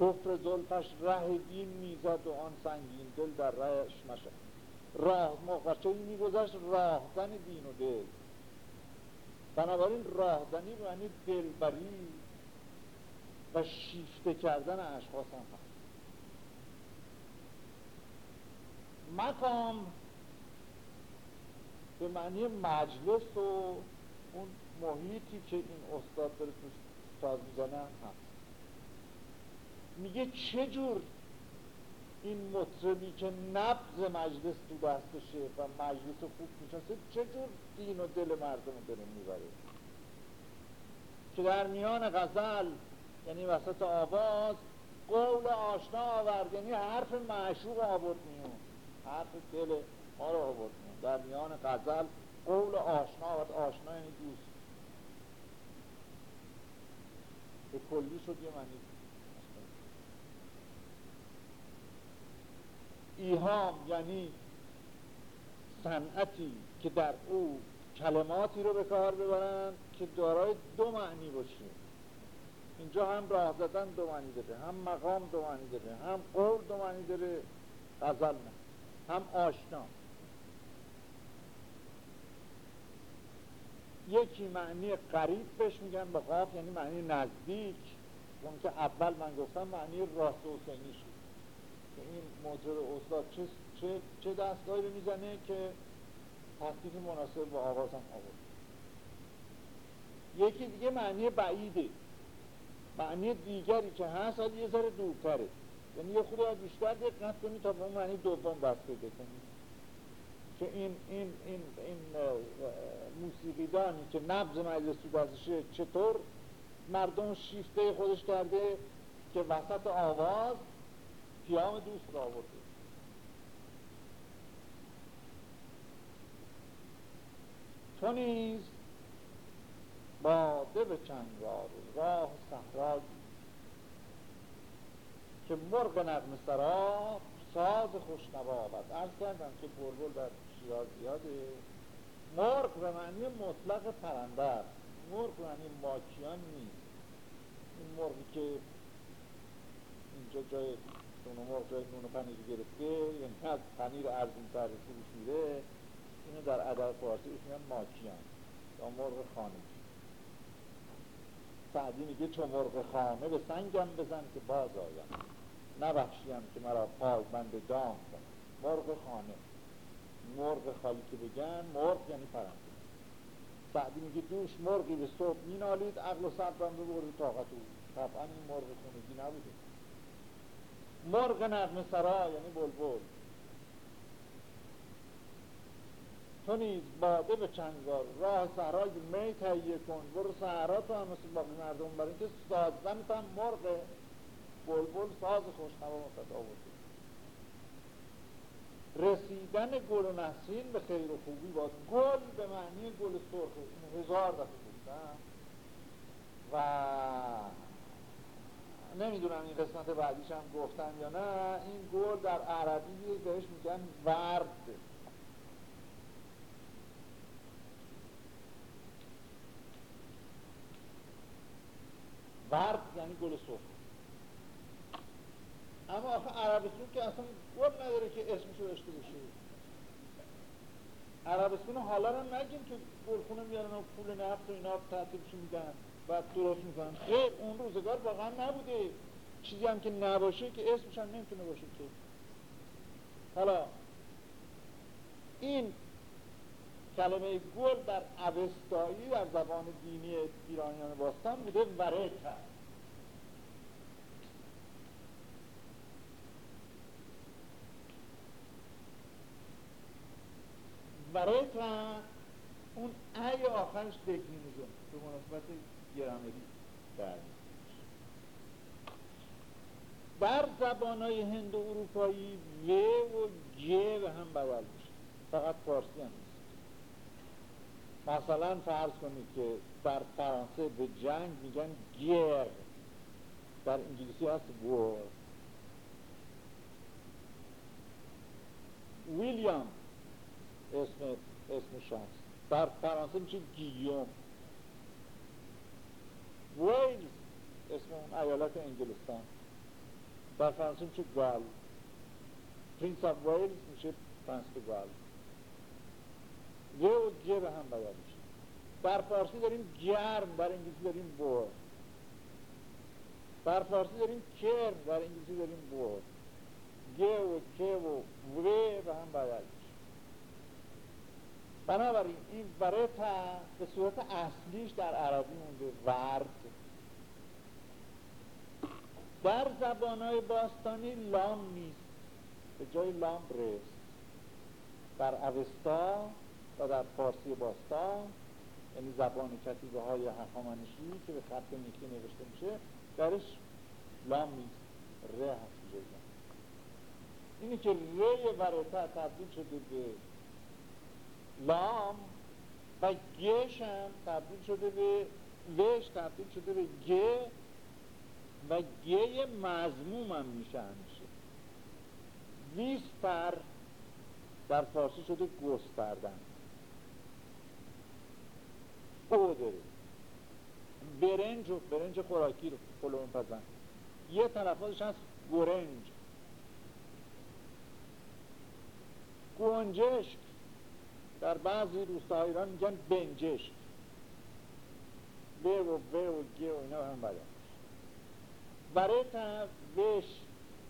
A: کفر زلفش ره دین می‌زد و آن سنگین دل در رهش مشه راه موقعی میگذشت راهزن دین و دل. بنابراین راهزنی به معنی دلبری و شیفته کردن اشخاص هم هست. مقام به معنی مجلس و اون محیطی که این استاد داره توش ساز می‌زنه هست. میگه چجور این مطربی که نبز مجلس تو دستشه و مجلس خوب میشنسه چجور دین و دل مردم داره می‌بره؟ که در میان غزل یعنی وسط آواز قول آشنا آورد یعنی حرف معشوق آورد میون. حرف دل ما رو آورد در میان غزل قول آشنا آورد آشنا یعنی دوست. به کلی شد یه معنی. ایهام یعنی صنعتی که در او کلماتی رو به کار ببرند که دارای دو معنی باشه. اینجا هم راه زدن دو معنی داره. هم مقام دو معنی داره. هم قول دو معنی داره. غزل هم آشنا. یکی معنی قریب بهش میگن به قاف یعنی معنی نزدیک. اون که اول من گفتم معنی راست و شد. مطرب استاد چه, چه, چه دستگاهی رو می‌زنه که تکلیف مناسب با آواز هم آورد. یکی دیگه معنی بعیده. معنی دیگری که هست حالا یه ذره دورتره. یعنی یه خود بیشتر دقت کنی تا به اون معنی دوم بس پیدا که این, این, این, این موسیقیدانی که نبز مجلس تو دستشه چطور؟ مردم شیفته خودش کرده که وسط آواز پیام دوست را آورده. تو نیز باده به چنگار راه صحرا که مرغ نغم سرا ساز خوشنوا آورد. عرض کردم که بلبل در شیراز زیاده. مرغ به معنی مطلق پرنده است. مرغ به معنی ماکیان نیست. این مرغی که اینجا جای نون مرغ جای نون پنیر گرفته یعنی از پنیر ارزون تر فروش اینو در ادب فارسی میگن ماکیان یا مرغ خانگی سعدی میگه چون مرغ خانه به سنگم بزن که باز آیم. نبخشیم که مرا پای بند دام کنم مرغ خانه. مرغ خالی که بگن مرغ یعنی پرنده. سعدی میگه دوش مرغی به صبح مینالید عقل و صبرم به برد طاقت او طبعا این مرغ خونگی نبوده. مرغ نغم سرا یعنی بلبل. تو نیز باده به چنگار راه صحرای می تهیه کن. برو صحرا تو هم مثل باقی مردم برای اینکه سازن هم مرغ. بلبل ساز خوشنوا مصد آورده رسیدن گل و به خیر و خوبی باد گل به معنی گل سرخ هزار دفعه گفتم. و نمی‌دونم این قسمت بعدیش هم گفتم یا نه این گل در عربی بهش میگن ورد. ورد یعنی گل سرخ. اما آخه عربستون که اصلا گل نداره که اسمشو داشته باشه. عربستون حالا رو نگیم که گلخونه میارن و پول نفت و اینا تحتیبشو میدن بعد درست می‌کنن خیر اون روزگار واقعا نبوده. چیزی هم که نباشه که اسمش هم نمی‌تونه باشه که. حالا این کلمه گل در اوستایی در زبان دینی ایرانیان باستان بوده ورت هست ورت اون ای آخرش دکنیمیزم به مناسبت گرامری در در زبان های هند و اروپایی و و ج به هم بدل میشه. فقط فارسی هم مثلا فرض کنید که در فرانسه به جنگ میگن گر. در انگلیسی هست وور William. اسم اسم شخص. در فرانسه میشه Guillaume Wales اسم اون ایالت انگلستان. در فرانسه میشه Galles Prince of Wales میشه Prince Galles W و G به هم بیاد میشه در فارسی داریم گرم در انگلیسی داریم بور. در فارسی داریم کرم در انگلیسی داریم بور. گه و که و و به هم بیاد میشه بنابراین این برتا به صورت اصلیش در عربی مونده ورد. در زبانهای باستانی لام نیست. به جای لام رست. در اوستا و در فارسی باستان یعنی زبان کتیبه های هخامنشی که به خط نیکی نوشته میشه درش لام نیست. ره هست اینی که ره ورتا تبدیل شده به لام و گش هم تبدیل شده به وش تبدیل شده به گ و گه مضموم هم میشه همیشه. ویستر در فارسی شده گستردن او داره. برنج و برنج خوراکی رو پلون پزن. یه تلفظش هست گرنج. گنجشک در بعضی روستاهای ایران میگن بنجش. ب و ب و گ و اینا هم بدن برای وش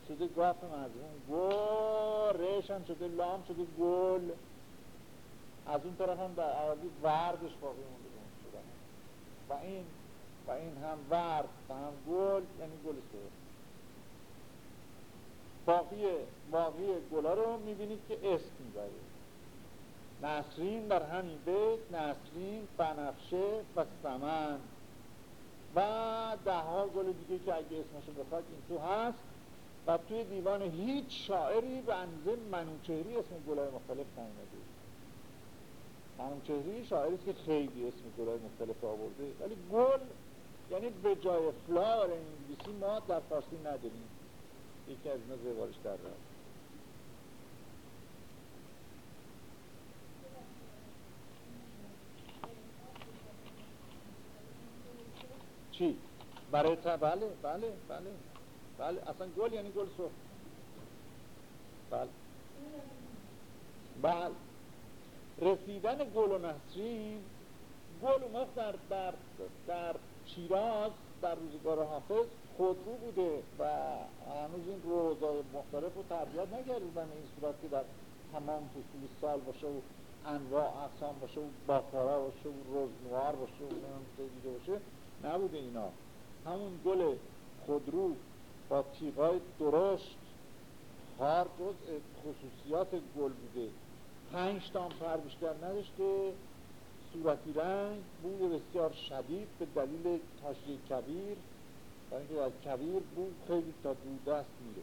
A: شده گاف مزمون گل ریش هم شده لام شده گل. از اون طرف هم در عربی وردش باقی مونده شده و این و این هم ورد و هم گل یعنی گل سرخ باقی باقی گلا رو می‌بینید که اسم می‌برید. نسرین در همین بیت نسرین بنفشه و سمن. و ده ها گل دیگه که اگه اسمشو بخواد این تو هست. و توی دیوان هیچ شاعری به اندازه منوچهری اسم گلای مختلف نیامده منوچهری شاعری که خیلی اسم گلای مختلف آورده. ولی گل یعنی به جای فلار انگلیسی ما در فارسی نداریم. یکی از اینا زیبارش در رفت. چی؟ برای تا بله بله بله بله. اصلا گل یعنی گل سرخ. بله. بله. رسیدن گل و نسرین گل اون در, در, در شیراز در روزگار حافظ خودرو بوده و هنوز این روزای مختلف رو تربیت نکردن این صورت که در تمام فصول سال باشه و انواع اقسام باشه و باکارا باشه و روزنوار باشه و دیگه باشه. نبوده اینا. همون گل خودرو با تیغای درشت هر جز خصوصیات گل بوده. پنج تام پر بیشتر نداشته صورتی رنگ بوی بسیار شدید به دلیل تاشی کبیر. برای اینکه از کبیر بو خیلی تا دو دست میره.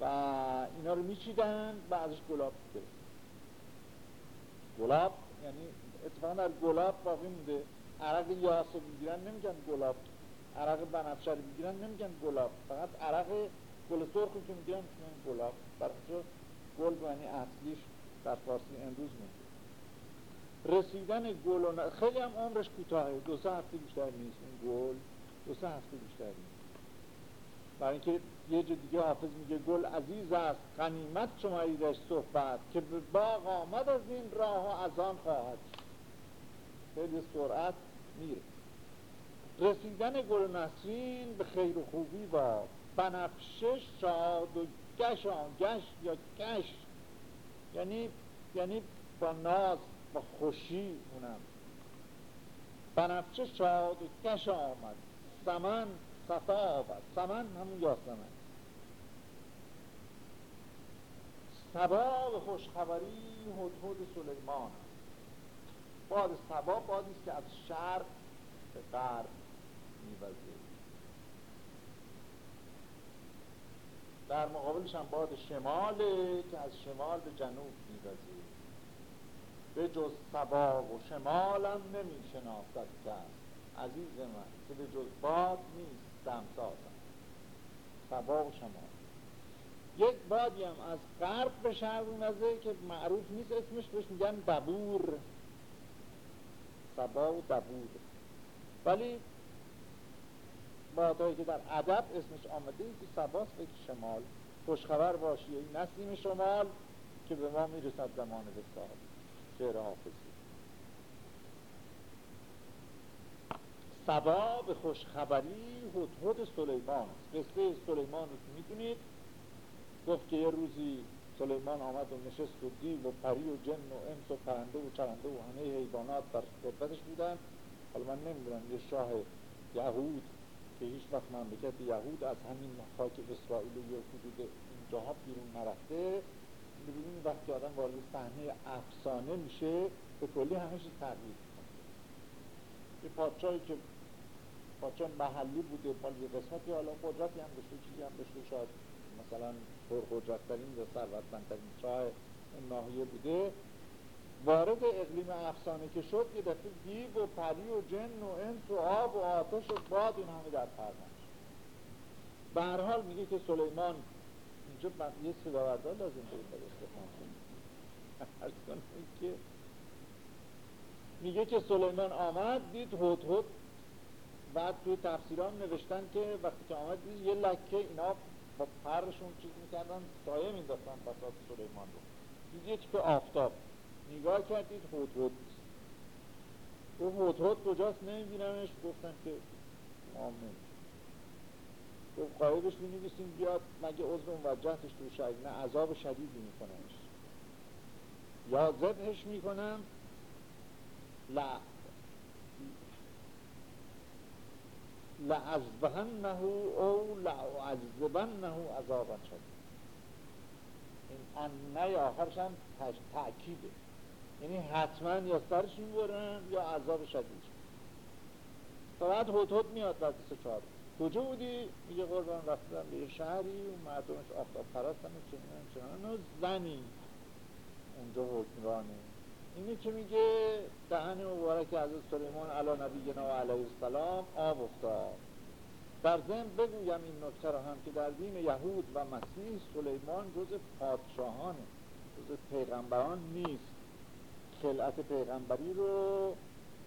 A: و اینا رو میچیدن و ازش گلاب می‌گرفت گلاب یعنی اتفاقا در گلاب باقی مونده. عرق یاس رو می‌گیرن نمیگن گلاب. عرق بنفشه می‌گیرن نمیگن گلاب. فقط عرق گل سرخ که می‌گیرن میگن گلاب. برای گل یعنی اصلیش در فارسی امروز مونده رسیدن گل و خیلی هم عمرش کوتاهه. دو سه هفته بیشتر نیست این گل. دو سه هفته بیشتر نیست. برای اینکه یه جا دیگه حافظ میگه گل عزیز است. غنیمت شماییدش صحبت که باغ آمد از این راه از آن خواهد خیلی سرعت. میره رسیدن گل نسرین به خیر و خوبی با بنفشه شاد و گشان گش یا کش یعنی یعنی با ناز با خوشی اونم. بنفشه شاد و کش آمد. سمن صفا آمد سمن همون یاسمن. سبا و خوشخبری حدود سلیمان. باد سبا بادی که از شرق به غرب میوزه. در مقابلش هم باد شماله که از شمال به جنوب میوزه. به جز سبا و شمالم نمی شناسد کس. عزیز من که به جز باد نیست دمسازم سبا و شمال. یک بادی هم از غرب به شرق میوزه که معروف نیست اسمش بهش میگن دبور سبا و دبور. ولی بادهایی که در ادب اسمش آمده که سباست و شمال. خوشخبر باشی این نسیم شمال که به ما می‌رسد زمان بسار شعر حافظی سبا به خوشخبری هدهد سلیمان است. قصه سلیمان رو می‌دونید گفت که یه روزی سلیمان آمد و نشست و دیو و پری و جن و انس و پرنده و چرنده و همه حیوانات در خدمتش بودن حالا من نمی‌دونم یه شاه یهود که هیچ وقت مملکت یهود از همین خاک اسرائیل و حدود این جاها بیرون نرفته ببینید وقتی آدم وارد صحنه افسانه میشه به کلی همه تغییر یه پادشاهی که پادشاه محلی بوده مال یه قسمتی حالا قدرتی هم داشته چیزی هم داشته شاید مثلا پرقدرتترین یا ثروتمندترین شاه اون ناحیه بوده. وارد اقلیم افسانه که شد یه دفعه دیو و پری و جن و انس و آب و آتش و باد این همه در پرمش به هر حال میگه که سلیمان اینجا یه سلاوردار لازم بود در استفان که میگه که سلیمان آمد دید هد هد بعد توی تفسیران نوشتن که وقتی که آمد دید یه لکه اینا با پرشون چیز می‌کردن سایه مینداختن بساط سلیمان رو. دید یه چیپ آفتاب. نگاه کردید هد هد گفت هد هد کجاست؟ نمیبینمش. گفتن که ما گفت قایبش می نویسیم بیاد مگه عضو موجهتش تو شاید نه عذاب شدیدی میکننش. یا ذبحش می‌کنم لا. لعذبهنه او لعذبنه عذابا شدید. این انه آخرش هم تأکیده. یعنی حتما یا سرش می‌برن یا عذاب شدید. تا بعد هد میاد بعد سه چهار. کجا بودی؟ میگه قربان رفتم به یه شهری و مردمش آفتاب پرستن و چنین چنین و زنی. اونجا حکمرانه اینه که میگه دهن مبارک حضرت سلیمان علی نبینا و علیه السلام آب افتاد. در ضمن بگویم این نکته را هم که در دین یهود و مسیح سلیمان جز پادشاهانه جز پیغمبران نیست. خلعت پیغمبری رو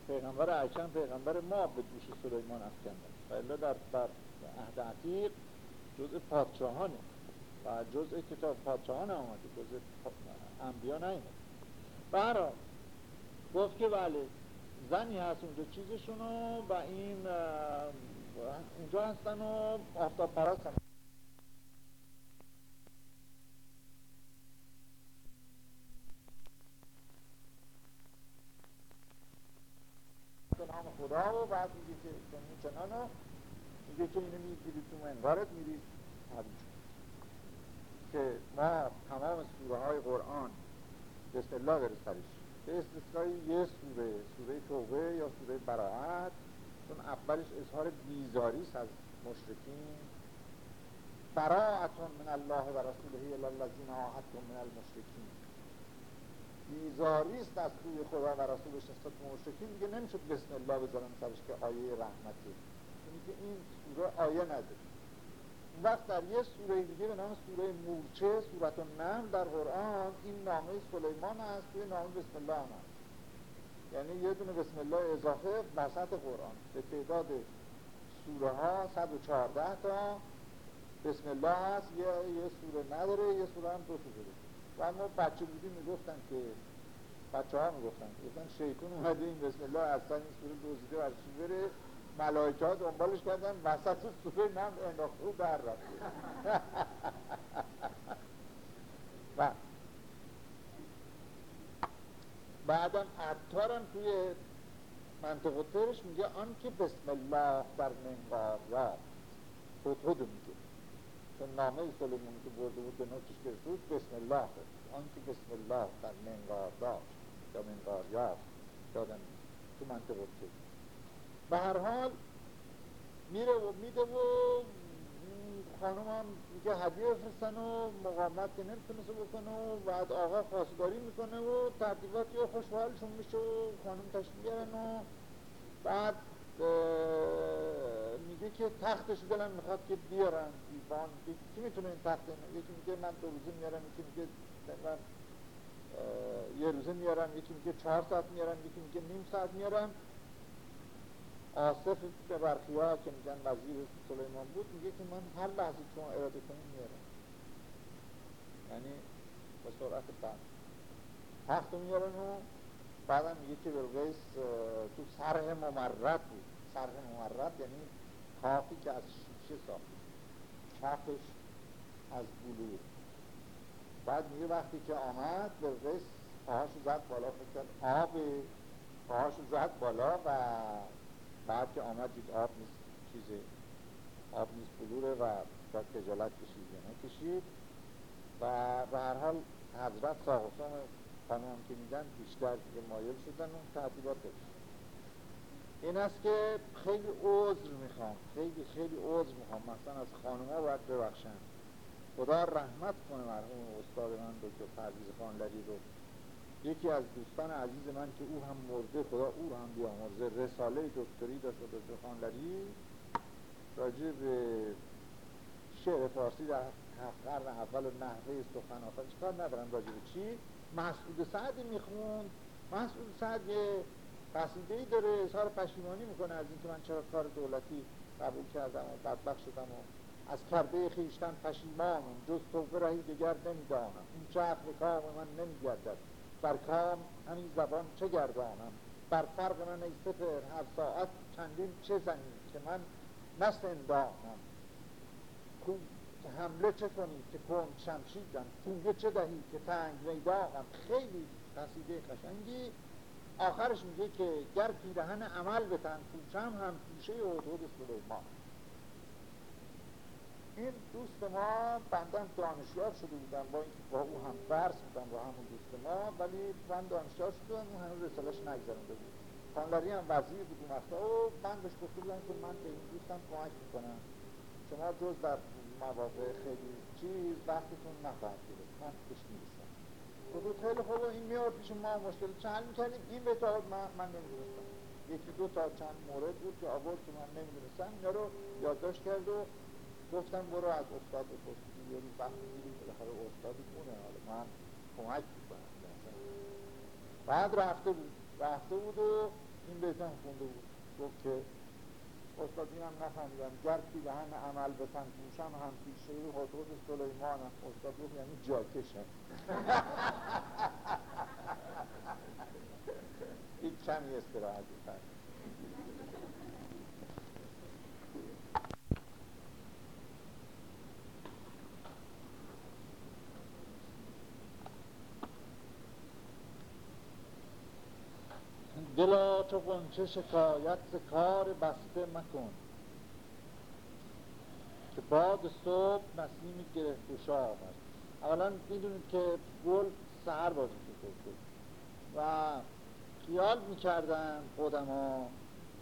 A: پیغمبر اکرم پیغمبر ما به دوش سلیمان افکنده. و در, در عهد عتیق جز پادشاهانه و جز کتاب پادشاهان آمده جز انبیا نیمده برا. گفت که بله زنی هست اونجا چیزشونو و این اونجا هستن و آفتاب پرست هم خدا و بعد میگه که چنان میگه که اینو می‌گیری تو منبرت میری که ما تمام سوره های قرآن. بسم الله بره سرش به استثنای یه سوره سوره توبه یا سوره براعت چون اولش اظهار بیزاریست از مشرکین براعتون من الله و رسوله الذین آهدتم من المشرکین بیزاریست از سوی خدا و رسولش نسبت به مشرکین دیگه نمی‌شد بسم الله بذارن سرش که آیه رحمته اینی که این سوره آیه نداره وقت در یه سوره دیگه به نام سوره مورچه سورت النمل در قرآن این نامه سلیمان هست توی نامه بسم الله هم هست یعنی یه دونه بسم الله اضافه وسط قرآن. به تعداد سوره ها 114 تا بسم الله هست. یه, یه سوره نداره یه سوره هم دو داره. و ما بچه بودیم می‌گفتن که بچه ها می‌گفتن گفتن شیطون اومده این بسم الله اصلا این سوره دوزیده برشون بره؟ ملائکه ها دنبالش کردن وسط سوره نم انداخته در رفته و بعدم عطارم توی منطقه ترش میگه آن که بسم الله در منقارات خود خود میگه. چون نامه سلیمون که برده بود به نوتش گرفته بود بسم الله آن که بسم الله در منقار داشت یا منقاریات دادن. تو منطقه ترش. به هر حال میره و میده و خانم هم میگه هدیه بفرستن و مقامت که نمی‌تونسته بکنه و بعد آقا خواستگاری می‌کنه و ترتیباتی و خوشحالشون میشه و خانم تشریف و بعد میگه که تختش دلم می‌خواد که بیارن. دیوان کی می‌تونه این تخت یکی میگه من دو روزه میارم یکی میگه من یه روزه میارم یکی میگه چهار ساعت میارم یکی میگه نیم ساعت میارم. آصف برخیا که میگن وزیر سلیمان بود میگه که من هر لحظه شما اراده کنیم میارم. یعنی به سرعت بعد. تخت میارن و بعدم میگه که برگیس تو سرح ممرد بود. سرح ممرد یعنی کافی که از شیشه ساخته کفش از بلور. بعد میگه وقتی که آمد برگیس پاهاشو زد بالا فکر آب پاهاشو زد بالا و بعد که آمد دید آب نیست چیزه آب نیست بلوره و با کجالت کشید یا نکشید. و به هر حال حضرت ساقسان خانم که میدن بیشتر دیگه مایل شدن اون تعدیبات این است که خیلی عذر می‌خوام خیلی خیلی عذر می‌خوام. مثلا از خانم ها باید ببخشن خدا رحمت کنه مرحوم استاد من دکتر پرویز خانلری رو. یکی از دوستان عزیز من که او هم مرده خدا او هم بیامرزه. رساله دکتری داشت و دکتر خانلری راجع به شعر فارسی در قرن اول و نحوه سخن آفر چکار ندارم راجع به چی؟ مسعود سعدی می‌خوند. مسعود سعد یه قصیده ای داره اظهار پشیمانی می‌کنه از اینکه من چرا کار دولتی قبول کردم و بدبخ شدم و از کرده خیشتن پشیمانم. جز توبه رهی دگر نمی‌دانم. این چه کام من نمیگردد. بر کام همین زبان چه گردانم؟ بر فرق من ای سپر هر ساعت چندین چه زنی که من نسندانم. کو که حمله چه کنی که کن شمشیدم؟ پویه چه دهی که تنگ میداغم خیلی قصیده قشنگی. آخرش میگه که گر پیرهن عمل بتن پوشم هم پیشه حدود سلیمان. این دوست ما بندم دانشیار شده بودم. با اینکه با او هم برس بودم با همون دوست ما ولی من دانشیار شده اون هنوز رسالش نگذرنده بود. کانلری هم وزیر بود اون و من بهش گفته بودم که من به این دوستم کمک می‌کنم. شما جز در مواقع خیلی چیز وقتتون نخواهد گرفت. من بهش می‌رسم. گفت خیلی خوب این میاد پیش ما مشکل چند می‌کردیم این به من, من نمی‌دونستم. یکی دو تا چند مورد بود که آورد که من نمی‌دونستم. اینا رو یادداشت کرد و گفتم برو از استاد بپرس یه روز وقت می‌گیری بالاخره استاد اونه حالا من کمک می‌کنم. بعد رفته بود رفته بود و این بیتم خونده بود. گفت که استاد اینم نفهمیدم. گر دهن عمل بتن پوشم هم پیشه حضرت سلیمانم استاد گفت یعنی جاکشم این کمی استراحتی کرد دلا تو قنچه شکایت ز کار بسته مکن. که باد صبح نسیم گره گوشا آمد. اولا می‌دونید که گل سهر بازی شده و خیال می‌کردن ها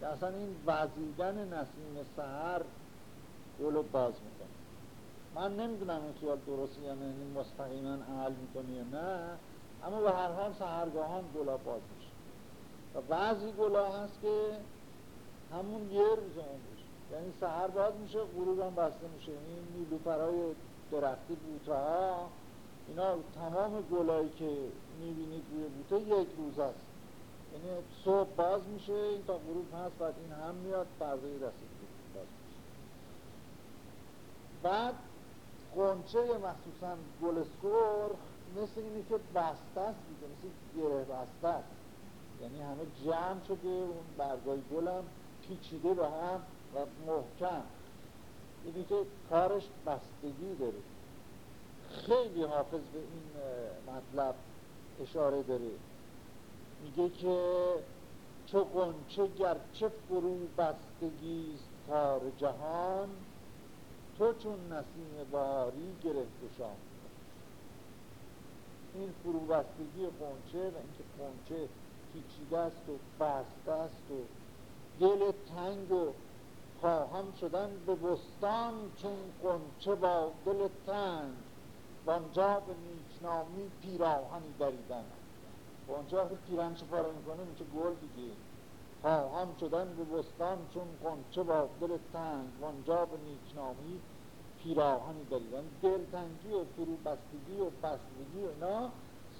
A: که اصلا این وزیدن نسیم سهر گل رو باز می‌کنه. من نمی‌دونم این خیال درستی یا نه مستقیما عمل می‌کنه یا نه اما به هر حال سهرگاهان گلا باز میشه و بعضی گلا هست که همون یه روز عمرش یعنی سهر باز میشه غروب هم بسته میشه. این نیلوفرای درختی بوته ها اینا تمام گلایی که می‌بینید روی بوته یک روز است. یعنی صبح باز میشه این تا غروب هست بعد این هم میاد فردا رسید باز میشه. بعد قنچه مخصوصا گل سرخ مثل اینه که بسته است دیگه مثل گره بسته است. یعنی همه جمع شده اون برگای گلم پیچیده به هم و محکم. اینی که کارش بستگی داره. خیلی حافظ به این مطلب اشاره داره. میگه که چو قنچه گرچه فرو بستگیست کار جهان تو چون نسیم باری گرفت شام. این فرو بستگی قنچه و اینکه قنچه پیچیده است و بسته است و دل تنگ و خواهم شدن به بستان چون قنچه با دل تنگ. وانجا به نیکنامی پیراهنی دریدن. وانجا وقتی پیرهنش پاره می‌کنه میشه گل دیگه. خواهم شدن به بستان چون قنچه با دل تنگ. وانجا به نیکنامی پیراهنی دریدن. دلتنگی و فرو بستگی و بستگی و اینا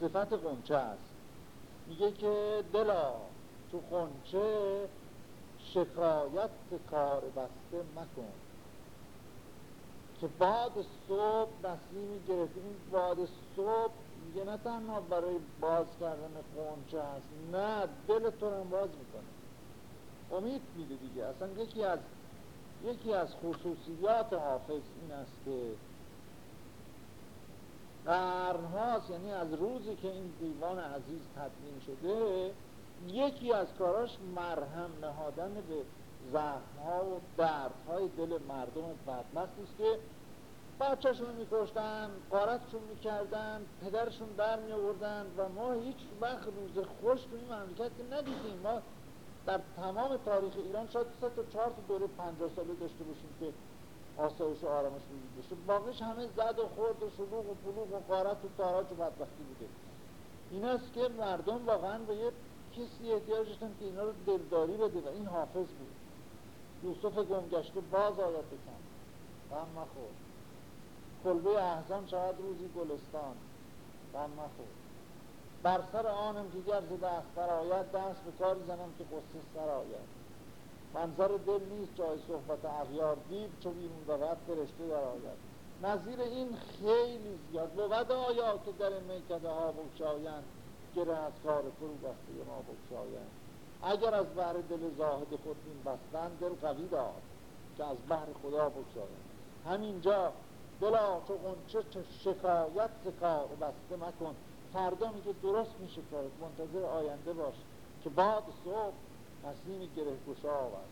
A: صفت قنچه است. میگه که دلا تو خونچه شکایت کار بسته مکن. که بعد صبح نسیمی گرفت این بعد صبح میگه نه تنها برای باز کردن خونچه هست نه دل تو رو باز می‌کنه. امید میده دیگه. اصلا یکی از یکی از خصوصیات حافظ این است که قرنهاست یعنی از روزی که این دیوان عزیز تدوین شده یکی از کاراش مرهم نهادن به زخمها و دردهای دل مردم بدبخت است که بچهشون رو میکشتن قارتشون می‌کردن پدرشون در میآوردن و ما هیچ وقت روز خوش تو این مملکت که ندیدیم. ما در تمام تاریخ ایران شاید سه تا چهار تا دوره پنجاه ساله داشته باشیم که آسایش و آرامش وجود داشته باقیش همه زد و خورد و شلوغ و پلوغ و قارت و تاراج و بدبختی بوده. این است که مردم واقعا به یه کسی احتیاج داشتن که اینا رو دلداری بده و این حافظ بود. یوسف گمگشته باز آید بکن غم مخور. کلبه احزان شاید روزی گلستان. غم مخور. بر سر آنم که گرز دست آید دست به کاری زنم که قصه سر آید. منظر دل نیست جای صحبت اغیار دیو چو بیرون رد فرشته در آید نظیر این خیلی زیاد. بود آیا که در میکده ها بکشایند گره از کار فرو بسته ما بکشایند. اگر از بحر دل زاهد خود این بستن دل قوی داد که از بحر خدا بکشایند. همینجا دلا چو غنچه چه شکایت کار بسته مکن. فردا میگه درست میشه کارت منتظر آینده باش که بعد صبح نسیم گره آورد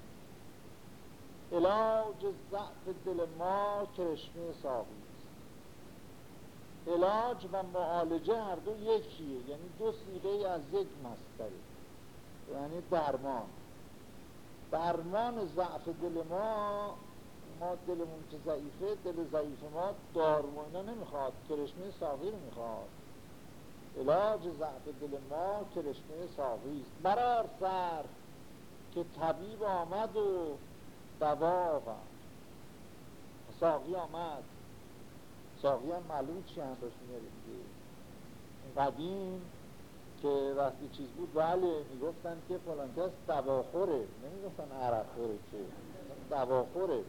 A: علاج ضعف دل ما کرشمه ساقی است. علاج و معالجه هر دو یکیه یعنی دو سیغه از یک مستره یعنی درمان. درمان ضعف دل ما ما دلمون که ضعیفه دل ضعیف ما دارو اینا نمی‌خواد کرشمه ساقی رو می‌خواد. علاج ضعف دل ما کرشمه ساقی است. برار سر. که طبیب آمد و دوا آورد. ساقی آمد. ساقی هم معلوم چی هم باش میاره دیگه. قدیم که وقتی چیز بود بله می‌گفتن که فلان کس دواخوره نمی‌گفتن عرق خوره که دواخوره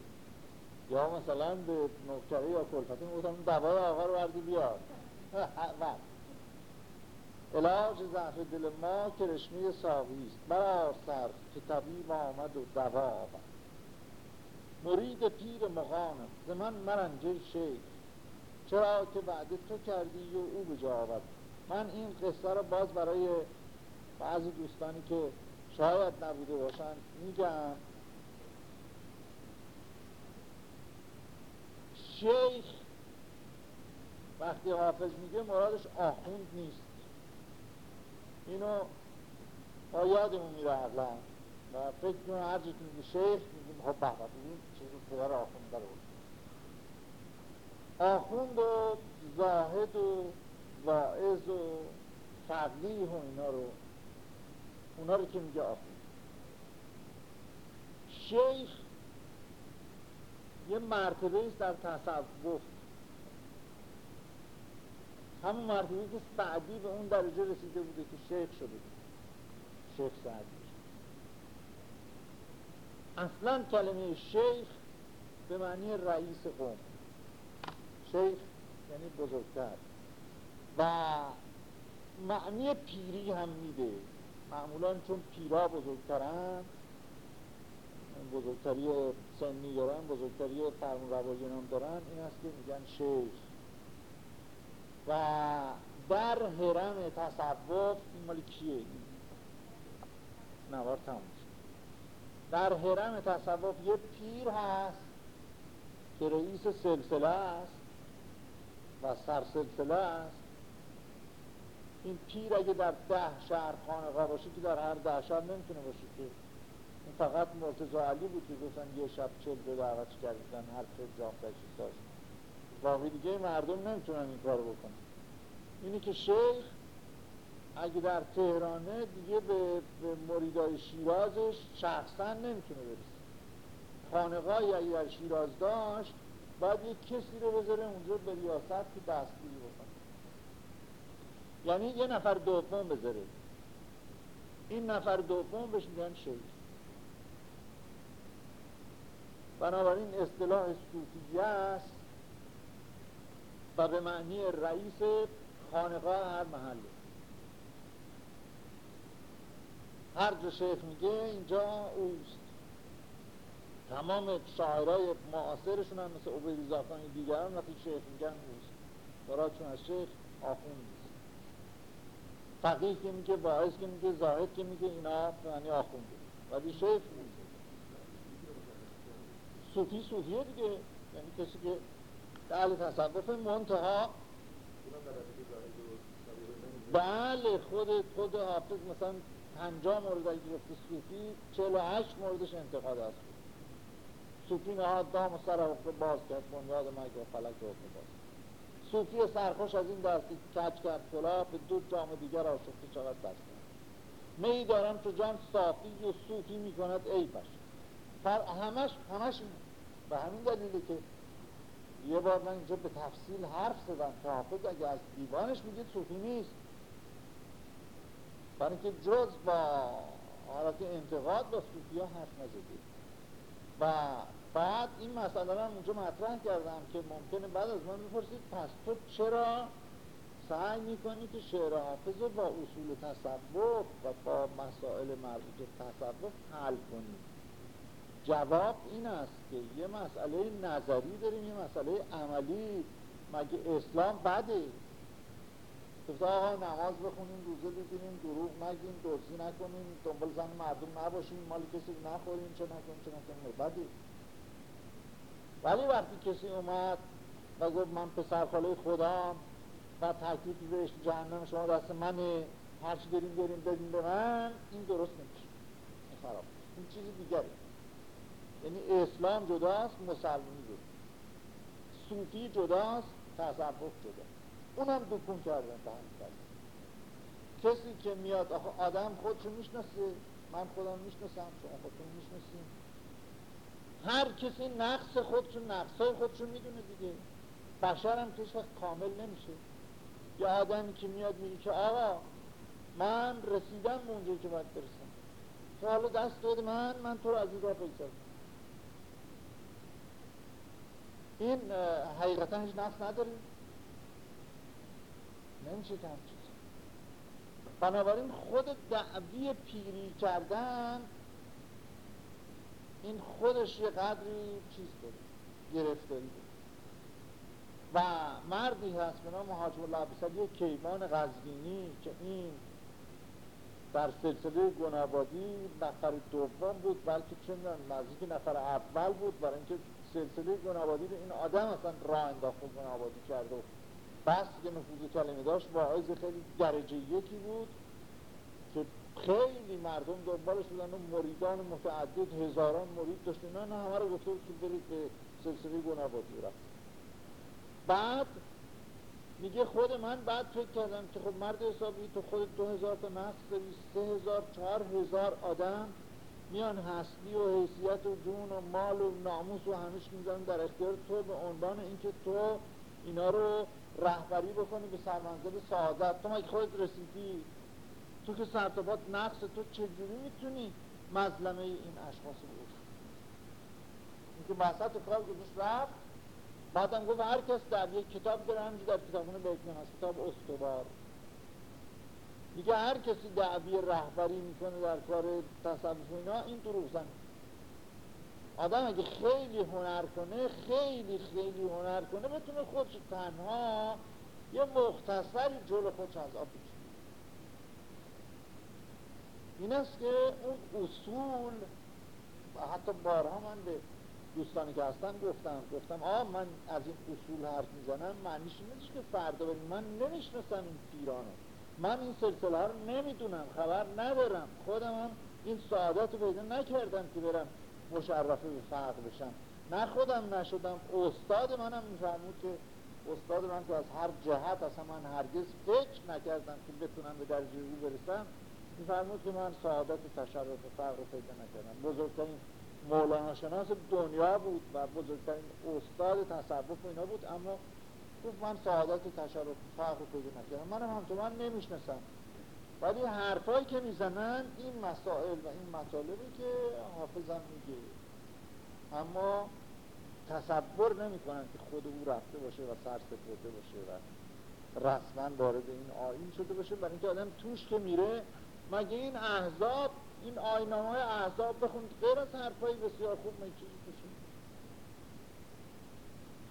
A: یا مثلا به نوکره یا کلفتی می‌گفتن دوای آقا رو بردی بیار علاج ضعف دل ما که رشمی ساقی است. برا سر که طبیب آمد و دوا آمد مرید پیر مغانم ز من مرنجه شیخ. چرا که وعده تو کردی و او به آورد. من این قصه رو باز برای بعضی دوستانی که شاید نبوده باشن میگم. شیخ وقتی حافظ میگه مرادش آخوند نیست. اینو ما یادمون میره اقلا و فکر کنم هر جا که میگه شیخ میگیم خب بحبه بگیم چیز پدر آخوند داره آخوند و زاهد و واعظ و فقیه و اینا رو اونا رو که میگه آخوند. شیخ یه مرتبه است در تصوف همون مرتبه که سعدی به اون درجه رسیده بوده که شیخ شده شیخ سعدی اصلا کلمه شیخ به معنی رئیس قوم. شیخ یعنی بزرگتر. و معنی پیری هم میده. معمولا چون پیرا بزرگترن بزرگتری سنی دارن بزرگتری فرمون روایی هم دارن این است که میگن شیخ. و در حرم تصوف این مالی کیه نوار تموم در حرم تصوف یه پیر هست که رئیس سلسله است و سرسلسله است. این پیر اگه در ده شهر خانقا باشه که در هر ده شهر نمی‌تونه باشه که این فقط مرتضا علی بود که گفتن یه شب چل به دعوت کردن هر چه جام داشت. باقی دیگه مردم نمی‌تونن این کارو بکنن. اینی که شیخ اگه در تهرانه دیگه به, به مریدای شیرازش شخصا نمی‌تونه برسه. خانقای اگه در شیراز داشت باید یک کسی رو بذاره اونجا به ریاست که دستگیری بکنه. یعنی یه نفر دوم بذاره. این نفر دوم بهش میگن شیخ. بنابراین اصطلاح صوفیه است. و به معنی رئیس خانقاه هر محله. هر جا شیخ میگه اینجا اوست. تمام شاعرای معاصرشون هم مثل عبیدی زفانی دیگران وقتی شیخ میگن اوست. برایشون از شیخ آخوند فقیه که میگه باعث که میگه زاهد که میگه اینا معنی آخونده ولی شیخ صوفی صوفیه دیگه. یعنی کسی که اهل تصوف منتها بله خود خود حافظ مثلا پنجاه مورد اگه گفته صوفی چهل و هشت موردش انتقاد است. صوفی نهاد دام و سر حقه باز کرد بنیاد مگه و فلک حقه باز صوفی سرخوش از این دست کچ کرد کلا به دو جام دیگر آشفته چقدر دست می دارم تو جان صافی و صوفی می‌کند ای پش پر همش همش به همین دلیله که یه بار من اینجا به تفصیل حرف زدم که حافظ اگه از دیوانش میگه صوفی نیست. برای اینکه جز با حالت انتقاد با صوفی ها حرف نزده و بعد این مسئله رو اونجا مطرح کردم که ممکنه بعد از من بپرسید پس تو چرا سعی می‌کنی که شعر حافظ رو با اصول تصوف و با مسائل مربوط به تصوف حل کنی؟ جواب این است که یه مسئله نظری داریم یه مسئله عملی. مگه اسلام بده؟ گفته آقا نماز بخونیم روزه بگیریم دروغ نگیم دزدی نکنیم دنبال زن مردم نباشیم مال کسی نخوریم چه نکنیم چه نکنیم. بده. ولی وقتی کسی اومد و گفت من پسر خاله خدا و تکلیف بهش جهنم شما دست منه هرچی داریم داریم بدیم به من این درست نمیشه. این خراب. این چیز دیگره یعنی اسلام جداست مسلمانی جدا. صوفی جداست تصوف جدا. اونم دکون کردن به کسی که میاد آخه آدم خودشو می‌شناسه من خودم می‌شناسم شما خودتون می‌شناسیم هر کسی نقص خودشو نقصای خودشو می‌دونه دیگه. بشر هم که وقت کامل نمیشه. یه آدمی که میاد میگه که آقا من رسیدم به اونجایی که باید برسم. تو حالا دست داد من من تو رو از این راه این حقیقتا هیچ نقص نداره نمیشه که چیز بنابراین خود دعوی پیری کردن این خودش یه قدری چیز داره گرفتاری داره. و مردی هست به نام حاج الله یه کیوان غزبینی که این در سلسله گنابادی نفر دوم بود بلکه چون نزدیک نفر اول بود برای اینکه سلسله گنابادی رو این آدم اصلا راه انداخت و گنابادی کرده و بس که نفوذ کلمه داشت واعظ خیلی درجه یکی بود که خیلی مردم دنبالش بودن و مریدان متعدد هزاران مرید داشت اینا نه همه رو گفته که برید به سلسله گنابادی رفت بعد میگه خود من بعد فکر کردم که خب مرد حسابی تو خود دو هزار تا نقص داری سه هزار چهار هزار آدم میان هستی و حیثیت و جون و مال و ناموس و همش می‌ذارن در اختیار تو به عنوان اینکه تو اینا رو رهبری بکنی به سرمنزل سعادت. تو مگه خودت رسیدی؟ تو که سرطبات نقص تو چجوری می‌تونی مظلمه این اشخاص رو اینکه وسط کار گذاشت رفت بعدم گفت هر کس در یک کتاب داره همینجور در کتابونه بیتون هست کتاب استوار. میگه هر کسی دعوی رهبری می‌کنه در کار تصوف اینا این دروغ زن. آدم اگه خیلی هنر کنه خیلی خیلی هنر کنه بتونه خودش تنها یه مختصری جلو خودش از آب این است که اون اصول و حتی بارها من به دوستانی که هستن گفتم گفتم آه من از این اصول حرف می‌زنم معنیش نیست که فردا بریم من نمی‌شناسم این پیرانو. من این سلسله ها رو نمی‌دونم خبر ندارم. خودم هم این سعادت رو پیدا نکردم که برم مشرفه به فقر بشم. نه خودم نشدم استاد منم میفرمود که استاد من که از هر جهت اصلا من هرگز فکر نکردم که بتونم به درجه او برسم. میفرمود که من سعادت تشرف فقر رو پیدا نکردم. بزرگترین مولانا شناس دنیا بود و بزرگترین استاد تصوف اینا بود اما گفت من سعادت تشرف فقر رو پیدا نکردم. منم همچون من نمی‌شناسم. ولی حرفایی که می‌زنن این مسائل و این مطالبی که حافظم میگه. اما تصور نمی‌کنن که خود او رفته باشه و سر سپرده باشه و رسما وارد این آین شده باشه. برای اینکه آدم توش که میره مگه این احزاب این آینامه های احزاب بخونید غیر از حرفای بسیار خوب می چیزی بشه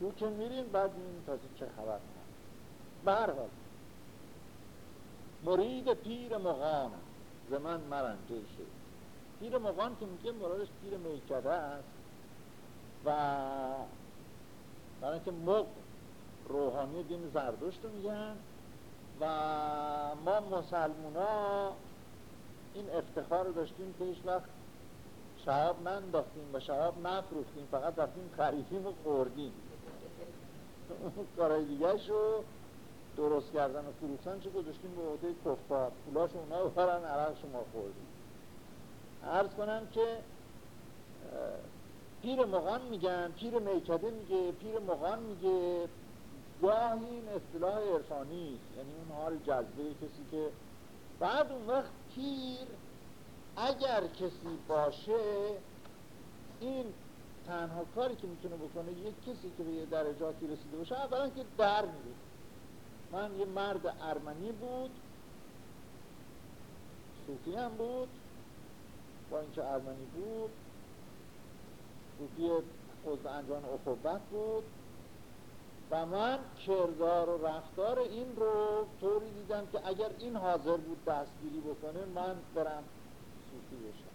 A: تو که میرین بعد این تازه چه خبر به هر حال مرید پیر مغان ز من مرنجه شد. پیر مغان که میگه مرادش پیر میکده است و برای اینکه مغ روحانی دین زردشت رو میگن و ما مسلمونا این افتخار رو داشتیم که هیچ وقت شهاب ننداختیم و شهاب نفروختیم فقط رفتیم خریدیم و خوردیم. کارهای دیگه شو درست کردن و فروختن چه گذاشتیم به عهده کفار پولاش اونا ببرن عرق شما خوردیم. عرض کنم که پیر مغان میگن پیر میکده میگه پیر مغان میگه گاهی این اصطلاح عرفانی یعنی اون حال جذبه کسی که بعد اون وقت پیر اگر کسی باشه این تنها کاری که می‌تونه بکنه یک کسی که به یه درجاتی رسیده باشه اولا که در میره. من یه مرد ارمنی بود صوفی هم بود با اینکه ارمنی بود صوفی عضو انجام اخوت بود و من کردار و رفتار این رو طوری دیدم که اگر این حاضر بود دستگیری بکنه من برم صوفی بشم.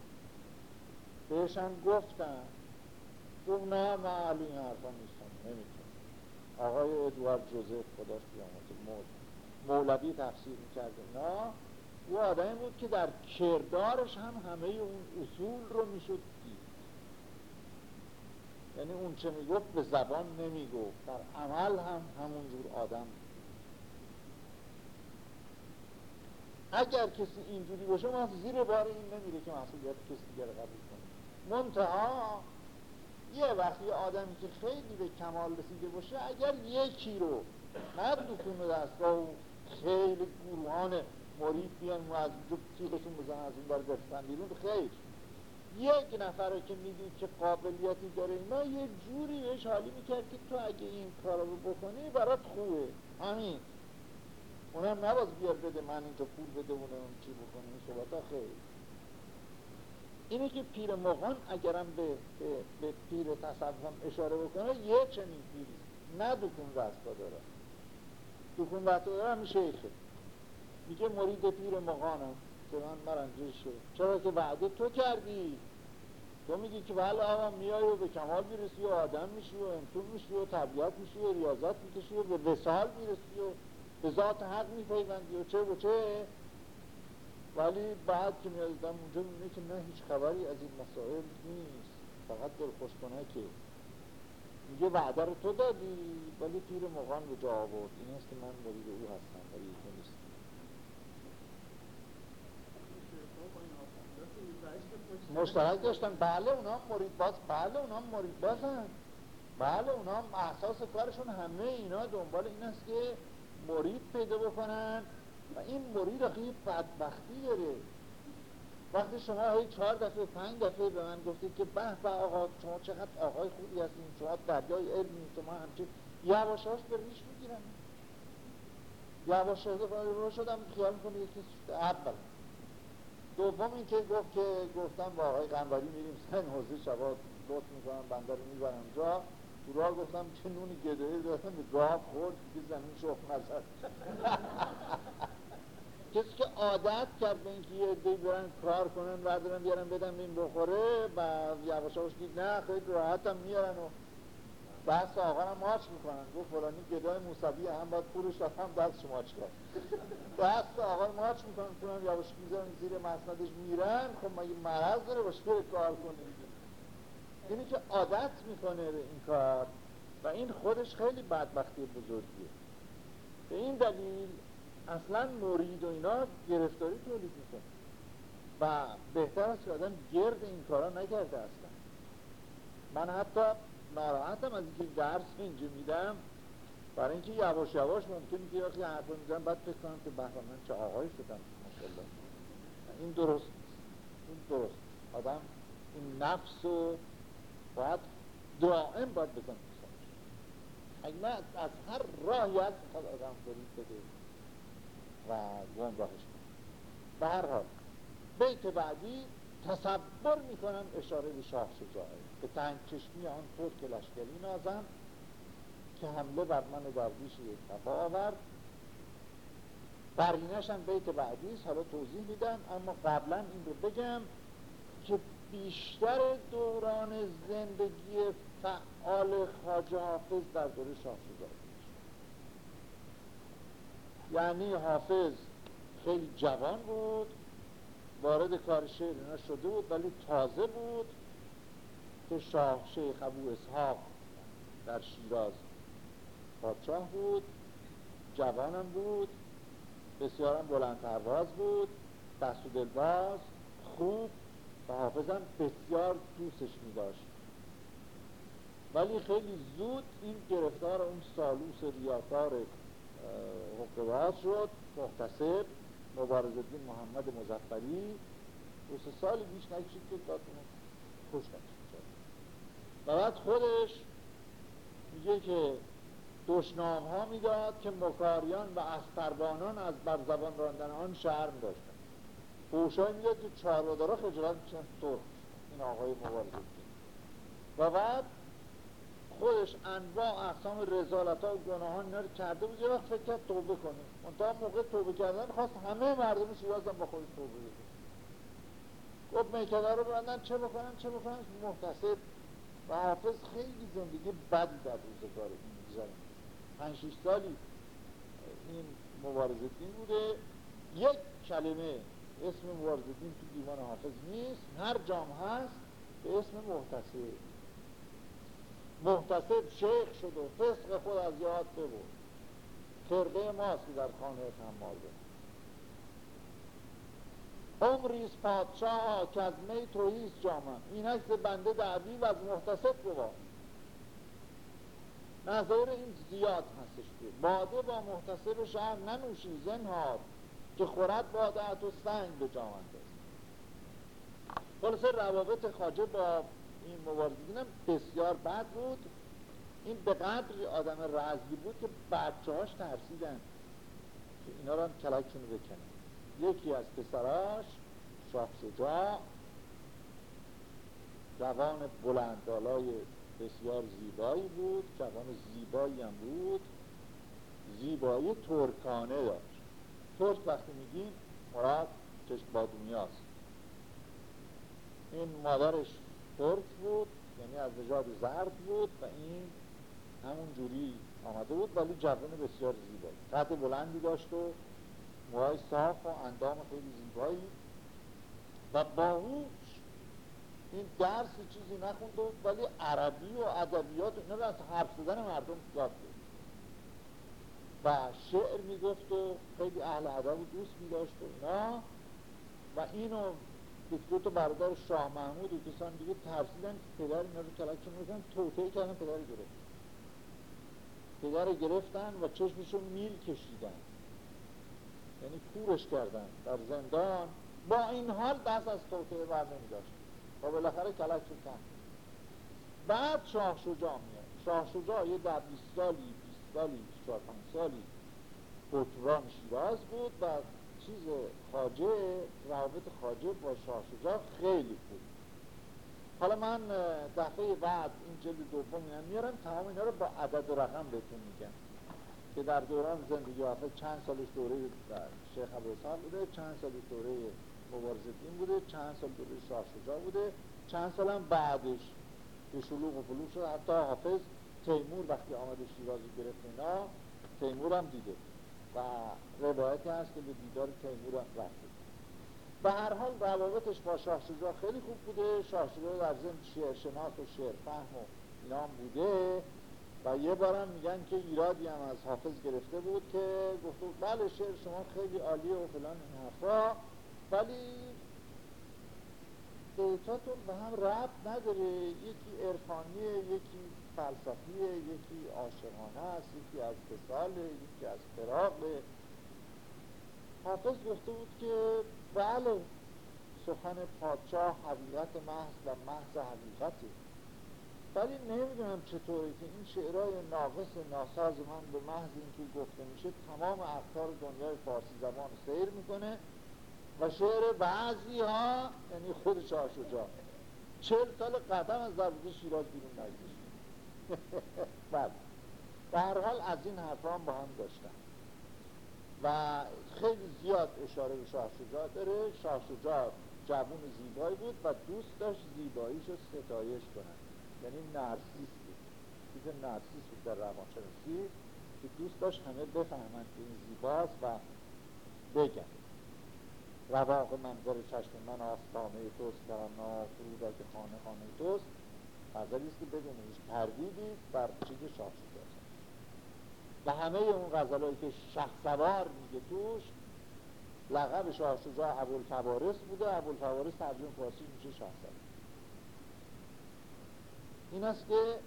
A: بهشم گفتم گفت نه من علی این حرفا نیستم نمی‌تونم. آقای ادوارد جوزف خداش بیامده مولوی تفسیر می‌کرده نه او آدمی بود که در کردارش هم همه اون اصول رو می‌شد دید. یعنی اون چه می‌گفت به زبان نمی‌گفت در عمل هم همونجور آدم اگر کسی اینجوری باشه ما زیر بار این نمیره که مسئولیت کسی دیگر قبول کنه. منتها یه وقتی آدمی که خیلی به کمال رسیده باشه اگر یکی رو نه دکون دستگاه و خیلی گروهان مرید بیان و از تیغشون بزن از اون بار گرفتن بیرون خیر. یک نفر رو که می‌دید که قابلیتی داره اینا یه جوری بهش حالی می‌کرد که تو اگه این کار رو بکنی برات خوبه. همین. اونم نباز بیار بده من اینجا پول بده اونم چی بکنی این صحبت خیر. اینه که پیر مغان اگرم به, به, به پیر تصوف اشاره بکنه یه چنین پیری نه دکون رستا داره. دکون رستا داره همین شیخه. میگه مرید پیر مغانم که من مرنجه شد؟ چرا که وعده تو کردی؟ تو میگی که بله آقا میای و به کمال می‌رسی و آدم میشی و انتون میشی و طبیعت میشی و ریاضت می‌کشی و به وسال می‌رسی و به ذات حق میپیوندی و چه و چه. ولی بعد که میادم اونجا می‌بینه که نه هیچ خبری از این مسائل نیست. فقط دل خوش که میگه وعده رو تو دادی ولی پیر مغان به جا آورد. این است که من مرید او هستم ولی تو نیست مشترک داشتن بله اونا مرید باز بله اونا مرید بازن. بله اونا احساس کارشون همه اینا دنبال این است که مرید پیدا بکنن. و این مرید آخه بدبختی داره. وقتی شما هی چهار دفعه پنج دفعه به من گفتید که به به آقا شما چقدر آقای خوبی هستین شما دریای علمی شما همچه یواشاش به ریش می‌گیرن. یواشاش رو شدم خیال می‌کنه یکی اول. دوم این که گفت که گفتم با آقای قنبری میریم سن حوزه شبا لطف می‌کنم بنده رو می‌برم جا. تو راه گفتم چه نونی گدایی دارم به گاه خورد که زمین شخ نزد. کسی که عادت کرد به اینکه یه دی برن کار کنن بردارن بیارن بدن این بخوره و یواش دید نه خیلی راحت هم میارن و بحث آقا هم ماچ می‌کنن. گفت فلانی گدای موسوی هم باید پولش هم دست ماچ کرد. دست آقا ماچ می‌کنن کنن یواش می‌ذارن زیر مسندش میرن. خب مگه مرض داره باشه کار کنه؟ اینی که عادت می‌کنه به این کار. و این خودش خیلی بدبختی بزرگیه. به این دلیل اصلا مرید و اینا گرفتاری تولید می‌کنه. و بهتر است که آدم گرد این کارا نکرده اصلا. من حتی ناراحتم از اینکه درس اینجا میدم برای اینکه یواش یواش ممکنه که یکی حرف می‌زنم بعد فکر کنم که بهر من چه آقای شدم ماشاءالله. این درست این درست. آدم این نفس و باید دائم باید بکنه. اگه نه از هر راهی از می‌خواد آدم برید بده و کنه. به هر حال بیت بعدی تصبر می‌کنم اشاره به شاه شجاعه به تنگ چشمی آن ترک لشکری نازم که حمله بر من درویش یک آورد. برینش بیت بعدی حالا توضیح میدم اما قبلا این رو بگم که بیشتر دوران زندگی فعال خاجه حافظ در دوره شاه شجاع یعنی حافظ خیلی جوان بود وارد کار شعر اینا بود ولی تازه بود که شاه شیخ ابو اسحاق در شیراز پادشاه بود جوانم بود بسیارم بلند پرواز بود دست و دلباز خوب و حافظم بسیار دوستش می داشت. ولی خیلی زود این گرفتار اون سالوس ریاکار حقوقات شد محتسب مبارز الدین محمد مزفری دو سه سالی بیش نکشید که داد نکشید و بعد خودش میگه که دشنام ها می‌داد که مکاریان و استربانان از بر زبان راندن آن شرم داشتن فوشای می‌داد که چهارودارا خجالت میشن سرخ این آقای مبارز الدین و بعد خودش انواع اقسام رزالت ها و گناهان اینا رو کرده بود یه وقت فکر کرد توبه کنه. منتها موقع توبه کردن خواست همه مردم شیراز هم با خودش توبه بکنه گفت میکده رو برندن چه بکنن چه بکنن؟ محتسب و حافظ خیلی زندگی بدی در روزگار این می‌گذاره پنج شیش سالی این مبارزه بوده. یک کلمه اسم مبارزه دین تو دیوان حافظ نیست. هر جام هست به اسم محتسب. محتسب شیخ شد و فسق خود از یاد ببرد خرقه ماست در خانه بود عمریز پادشاه که از می توهیز جامم اینک ز بنده دعوی و از محتسب بود. نظر این زیاد هستش که باده با محتسب شهر ننوشی زنهار که خورد باده و سنگ به جامنده خلاصه روابط خاجه با این مبارزین بسیار بد بود. این به قدر آدم رزلی بود که بچه هاش ترسیدن که اینا رو هم کلکشون بکنن. یکی از پسراش شاه شجاع جوان بلندالای بسیار زیبایی بود جوان زیبایی هم بود. زیبایی ترکانه داشت. ترک وقتی میگیم مراد چشم بادونیاست این مادرش ترک بود یعنی از نژاد زرد بود و این همون جوری آمده بود ولی جوان بسیار زیبایی قد بلندی داشت و موهای صاف و اندام خیلی زیبایی. و باهوش این درس چیزی نخونده بود ولی عربی و ادبیات اینا از حرف زدن مردم یاد بود و شعر می‌گفت و خیلی اهل ادب و دوست میداشت و اینا. و اینو دو تا برادر شاه محمود و کسان دیگه ترسیدن که پدر اینا رو کلکشون می‌کنن توطعه کردن پدر گرفت پدر گرفتن و چشمشون میل کشیدن. یعنی کورش کردن در زندان. با این حال دست از توطعه بر نمی داشت و بالاخره کلک کن بعد شاه شجاع میاد. شاه شجاع یه در 20 سالی 20 سالی 24 سالی حکمران شیراز بود. و چیز خاجه روابط خاجه با شاه خیلی خوب. حالا من دفعه بعد این جلد دوم میارم تمام اینا رو با عدد و رقم بهتون میگم. که در دوران زندگی حافظ چند سالش دوره شیخ ابوالحسن بوده چند سالش دوره دین بوده چند سال دوره شاه بوده چند سال هم بعدش به شلوغ و فلوغ شد. حتی حافظ تیمور وقتی آمده شیرازی گرفت اینا تیمور هم دیده. و روایتی هست که به دیدار تیمور رفته به هر حال روابطش با شاه شجاع خیلی خوب بوده. شاه شجاع در ضمن شعر شناس و شعر فهم و بوده. و یه بارم میگن که ایرادی هم از حافظ گرفته بود که گفته بله شعر شما خیلی عالیه و فلان این حرفا. ولی بیتاتون به هم ربط نداره. یکی عرفانیه یکی فلسفیه یکی عاشقانه است یکی از بساله یکی از فراغه حافظ گفته بود که بله سخن پادشاه حقیقت محض و محض حقیقته. ولی نمی‌دونم چطوره که این شعرهای ناقص ناساز من به محض اینکه گفته میشه تمام اقتار دنیای فارسی زبان سیر می‌کنه و شعر بعضی ها یعنی خود شاه شجاع چل سال قدم از دروازه شیراز بیرون نگذاشت بعد به هر حال از این حرف هم با هم داشتن و خیلی زیاد اشاره به شاه شجاع داره. شاه شجاع جوون زیبایی بود و دوست داشت زیباییش رو ستایش کنن یعنی نرسیس بود. چیز نرسیس بود در روانشناسی که دوست داشت همه بفهمند که این زیباست و بگن. رواق منظر چشم من آستانه توست کرنا فرودا که خانه خانه توست. غزلی است که بدون هیچ تردیدی بر چیز شاه شده و همه اون غزلایی که شخصوار میگه توش لقب شاه شجاع ابوالفوارس بوده. ابوالفوارس ترجمه فارسی میشه شخصوار این است که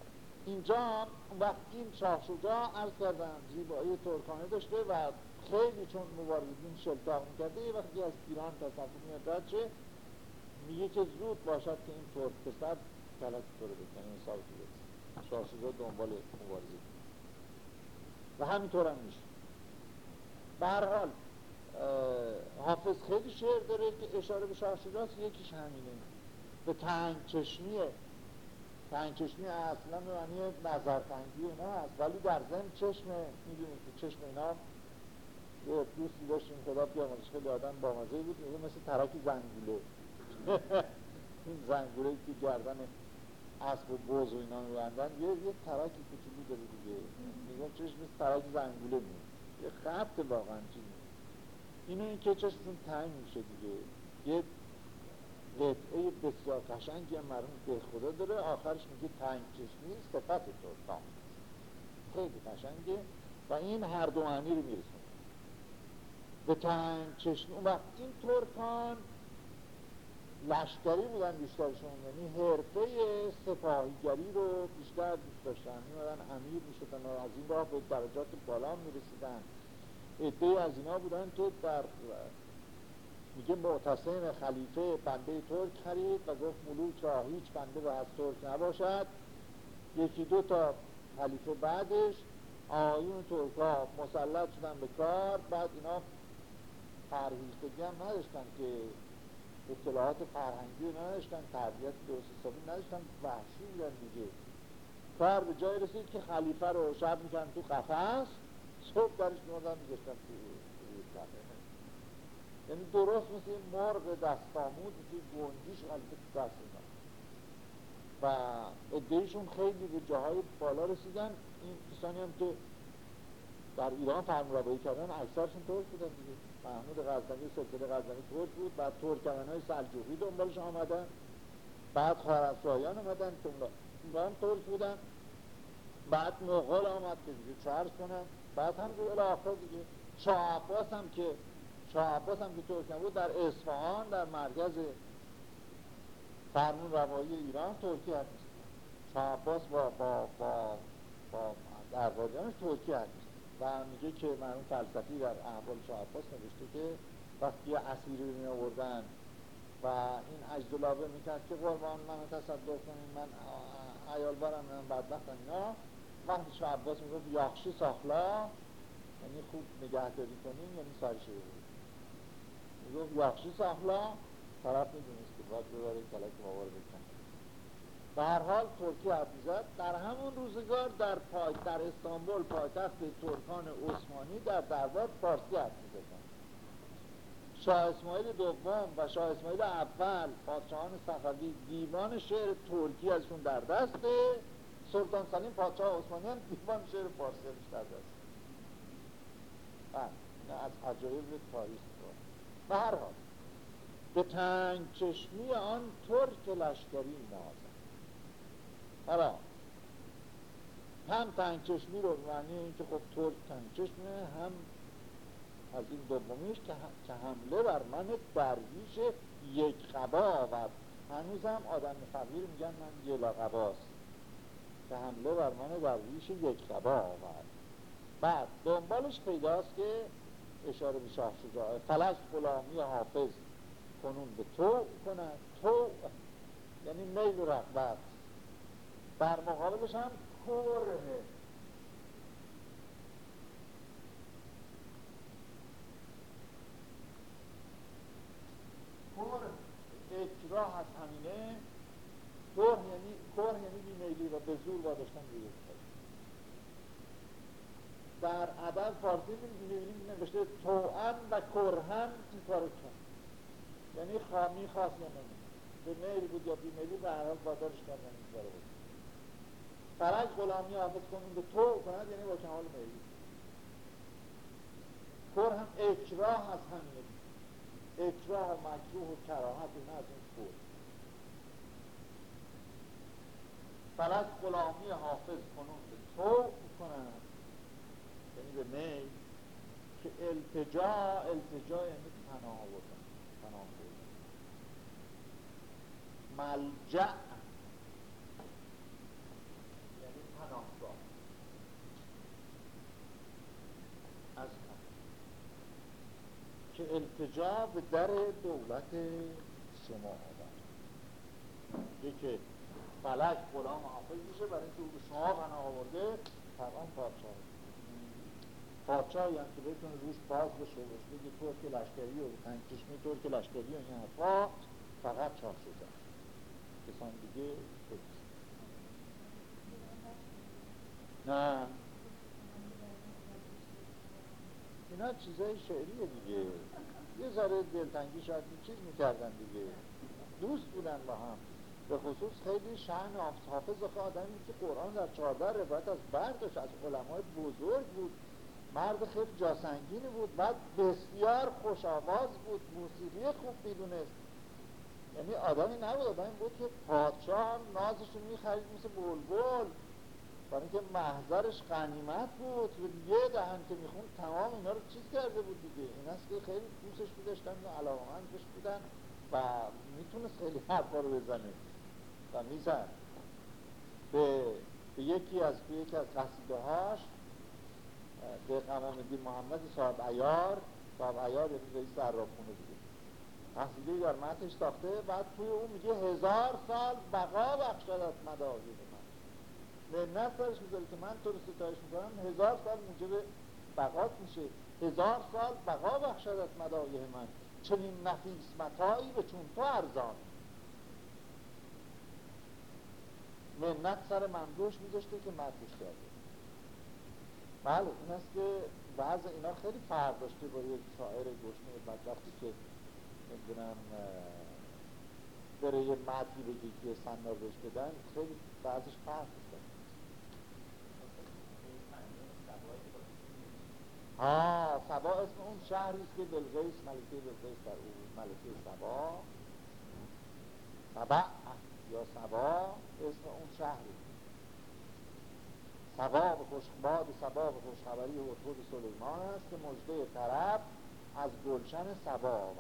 A: اینجا وقت این شاه شجاع عرض زیبایی ترکانه داشته و خیلی چون مبارزین شلتاق می‌کرده یه وقتی از ایران تصور میاد شه میگه که زود باشد که این ترک پسر کلک طور بکنه این شاه شجاع دنبال مبارزه و همینطور هم میشه. به حال حافظ خیلی شعر داره که اشاره به شاه شجاع یکیش همینه. به تنگ چشمی. تنگ چشمی اصلا به معنی نظرتنگی اینا هست. ولی در ضمن چشم می‌دونید که چشم اینا یه دوستی داشتیم خدا بیامرزش خیلی آدم بامزه بود. میگه مثل ترک زنگوله. این زنگوله که گردن اسب و بوز و اینا میبندن یه یه ترکی کوچولو داره دیگه. میگم چشم مثل ترک زنگوله میاد یه خط واقعا چیزی. اینه این که چشمشون تنگ میشه دیگه. یه قطعه بسیار قشنگی هم مرمون به خدا داره. آخرش میگه تنگ چشمی صفت ترکان خیلی قشنگه. و این هر دو معنی رو میرسونه. به تنگ چشمی اون وقت این ترکان لشکری بودن بیشترشون یعنی حرفه سپاهیگری رو بیشتر دوست داشتن. میمدن امیر می‌شدن و از این راه به درجات بالا می‌رسیدن. عده از اینا بودن که در میگه معتصم خلیفه بنده ترک خرید و گفت ملوک را هیچ بنده به از ترک نباشد. یکی دو تا خلیفه بعدش آیون ها مسلط شدن به کار. بعد اینا پرهیزدگی هم نداشتن که اطلاعات فرهنگی رو نداشتن تربیت درست حسابی نداشتن وحشی بودن دیگه. کار به جای رسید که خلیفه رو شب می‌کنن تو قفص صبح درش میمدن میگشتن تو یعنی درست مثل این مرغ دستامود مثل گنجیش خلیفه تو دست اینا و ادهیشون خیلی به جاهای بالا رسیدن. این کسانی هم که در ایران فرم روایی کردن اکثرشون ترک بودن دیگه. محمود غزنوی سلسله غزنوی ترک بود. بعد ترکمن های سلجوقی دنبالش آمدن. بعد خارزشاهیان آمدن اونها هم ترک بودن. بعد مغول آمد که دیگه چرس کنن بعد هم که الاخر دیگه. شاه عباس هم که شاه عباس هم که ترک بود در اصفهان در مرکز فرمون روایی ایران ترکی حد شاه عباس با با با با درباریانش ترکی حد و میگه که مرحوم فلسفی در احوال شاه عباس نوشته که وقتی اسیری رو می آوردن و این اجدلابه می‌کرد که قربان من تصدق کنیم من عیال بارم من بدبختم اینا وقتی شاه عباس می‌گفت یاخشی ساخلا یعنی خوب نگهداری کنیم یعنی شده بود می‌گفت یاخشی ساخلا طرف می‌دونست که باید بباره کلک ماوار بکن به هر حال ترکی زد در همون روزگار در پای در استانبول پایتخت ترکان عثمانی در دربار فارسی حرف شاه اسماعیل دوم و شاه اسماعیل اول پادشاهان صفوی دیوان شعر ترکی ازشون در دسته سلطان سلیم پادشاه عثمانی هم دیوان شعر فارسی در دسته بله از عجایب تاریخ به هر حال به تنگ چشمی آن ترک لشکری نازد حالا هم تنگ چشمی رو معنی اینکه خب ترک تنگ هم از این دومیش که حمله بر من درویش یک قبا آورد. هم آدم فقیر میگن من یه قباست که حمله بر من درویش یک قبا آورد. بعد دنبالش پیداست که اشاره به شاه شجاعه فلک غلامی حافظ کنون به تو کنن تو یعنی میل و رغبت. در مقابلش هم کره. کره. اکراه از همینه. کره یعنی کره یعنی بیمیلی و به زور واداشتن دیگه در ادب فارسی می‌بینیم نوشته توان و کرهن این کارو کرد یعنی خوامی خواست یا نمی به میل بود یا بی میلی به هر حال کردن این کارو بود فرج غلامی حافظ کنون به تو کند یعنی با کمال میلی کر هم اکراه از همینه اکراه و مکروه و کراهت اینا از این کر فرج غلامی حافظ کنون به تو کند یعنی به میل که التجا التجا یعنی پناه آوردن پناه بردن ملجع یعنی پناهگاه از که التجا به در دولت شما آورد یکی فلک غلام حافظ میشه برای اینکه او به شما پناه آورده تمام پادشاه پادشاهی هم که بتونه روش باز بشه و بگه ترک لشکری و تنگ چشمی ترک لشکری و این حرفا فقط چاپ شده. کسان دیگه نه. اینا چیزای شعریه دیگه. یه ذره دلتنگی شاید چیز می‌کردن دیگه. دوست بودن با هم. به خصوص خیلی شعن حافظ آخه آدمی که قرآن در چهارده روایت از برداشت از علمای بزرگ بود. مرد خیلی جاسنگینی بود. بعد بسیار خوش آواز بود. موسیقی خوب می‌دونست. یعنی آدمی نبود. آدمی بود که پادشاه هم نازشون می‌خرید مثل بلبل. برای اینکه محضرش غنیمت بود و یه دهن که میخون تمام اینا رو چیز کرده بود دیگه. این است که خیلی دوستش بودشتن و علاقمندش بودن و می‌تونست خیلی حرفا رو بزنه. و میزن به, به یکی از به یکی از قصیده هاش به قمام محمد صاحب عیار. صاحب عیار یعنی رئیس صرافخونه دیگه. قصیده در متنش ساخته. بعد توی اون میگه هزار سال بقا بخشد از منت سرش می‌ذاره که من تو رو ستایش می‌کنم هزار سال موجب بقات میشه. هزار سال بقا بخشد از مدایه من. چنین نفیس متایی به چون تو ارزان. منت سر ممدوش میذاشته که مدوش کرده بله این است که بعض اینا خیلی فرق داشته با یک شاعر گشنه بدبختی که نمی‌دونم بره یه مدی بگی که سندار بهش بدن. خیلی بعضش فرق داشته ها سبا اسم اون شهری است که بلغیس ملکه بلغیس در او ملکه سبا. سبا یا سبا اسم اون شهری. سبا به خوشباد سبا به خوشخبری و سلیمان است که مجده طرف از گلشن سبا آورد.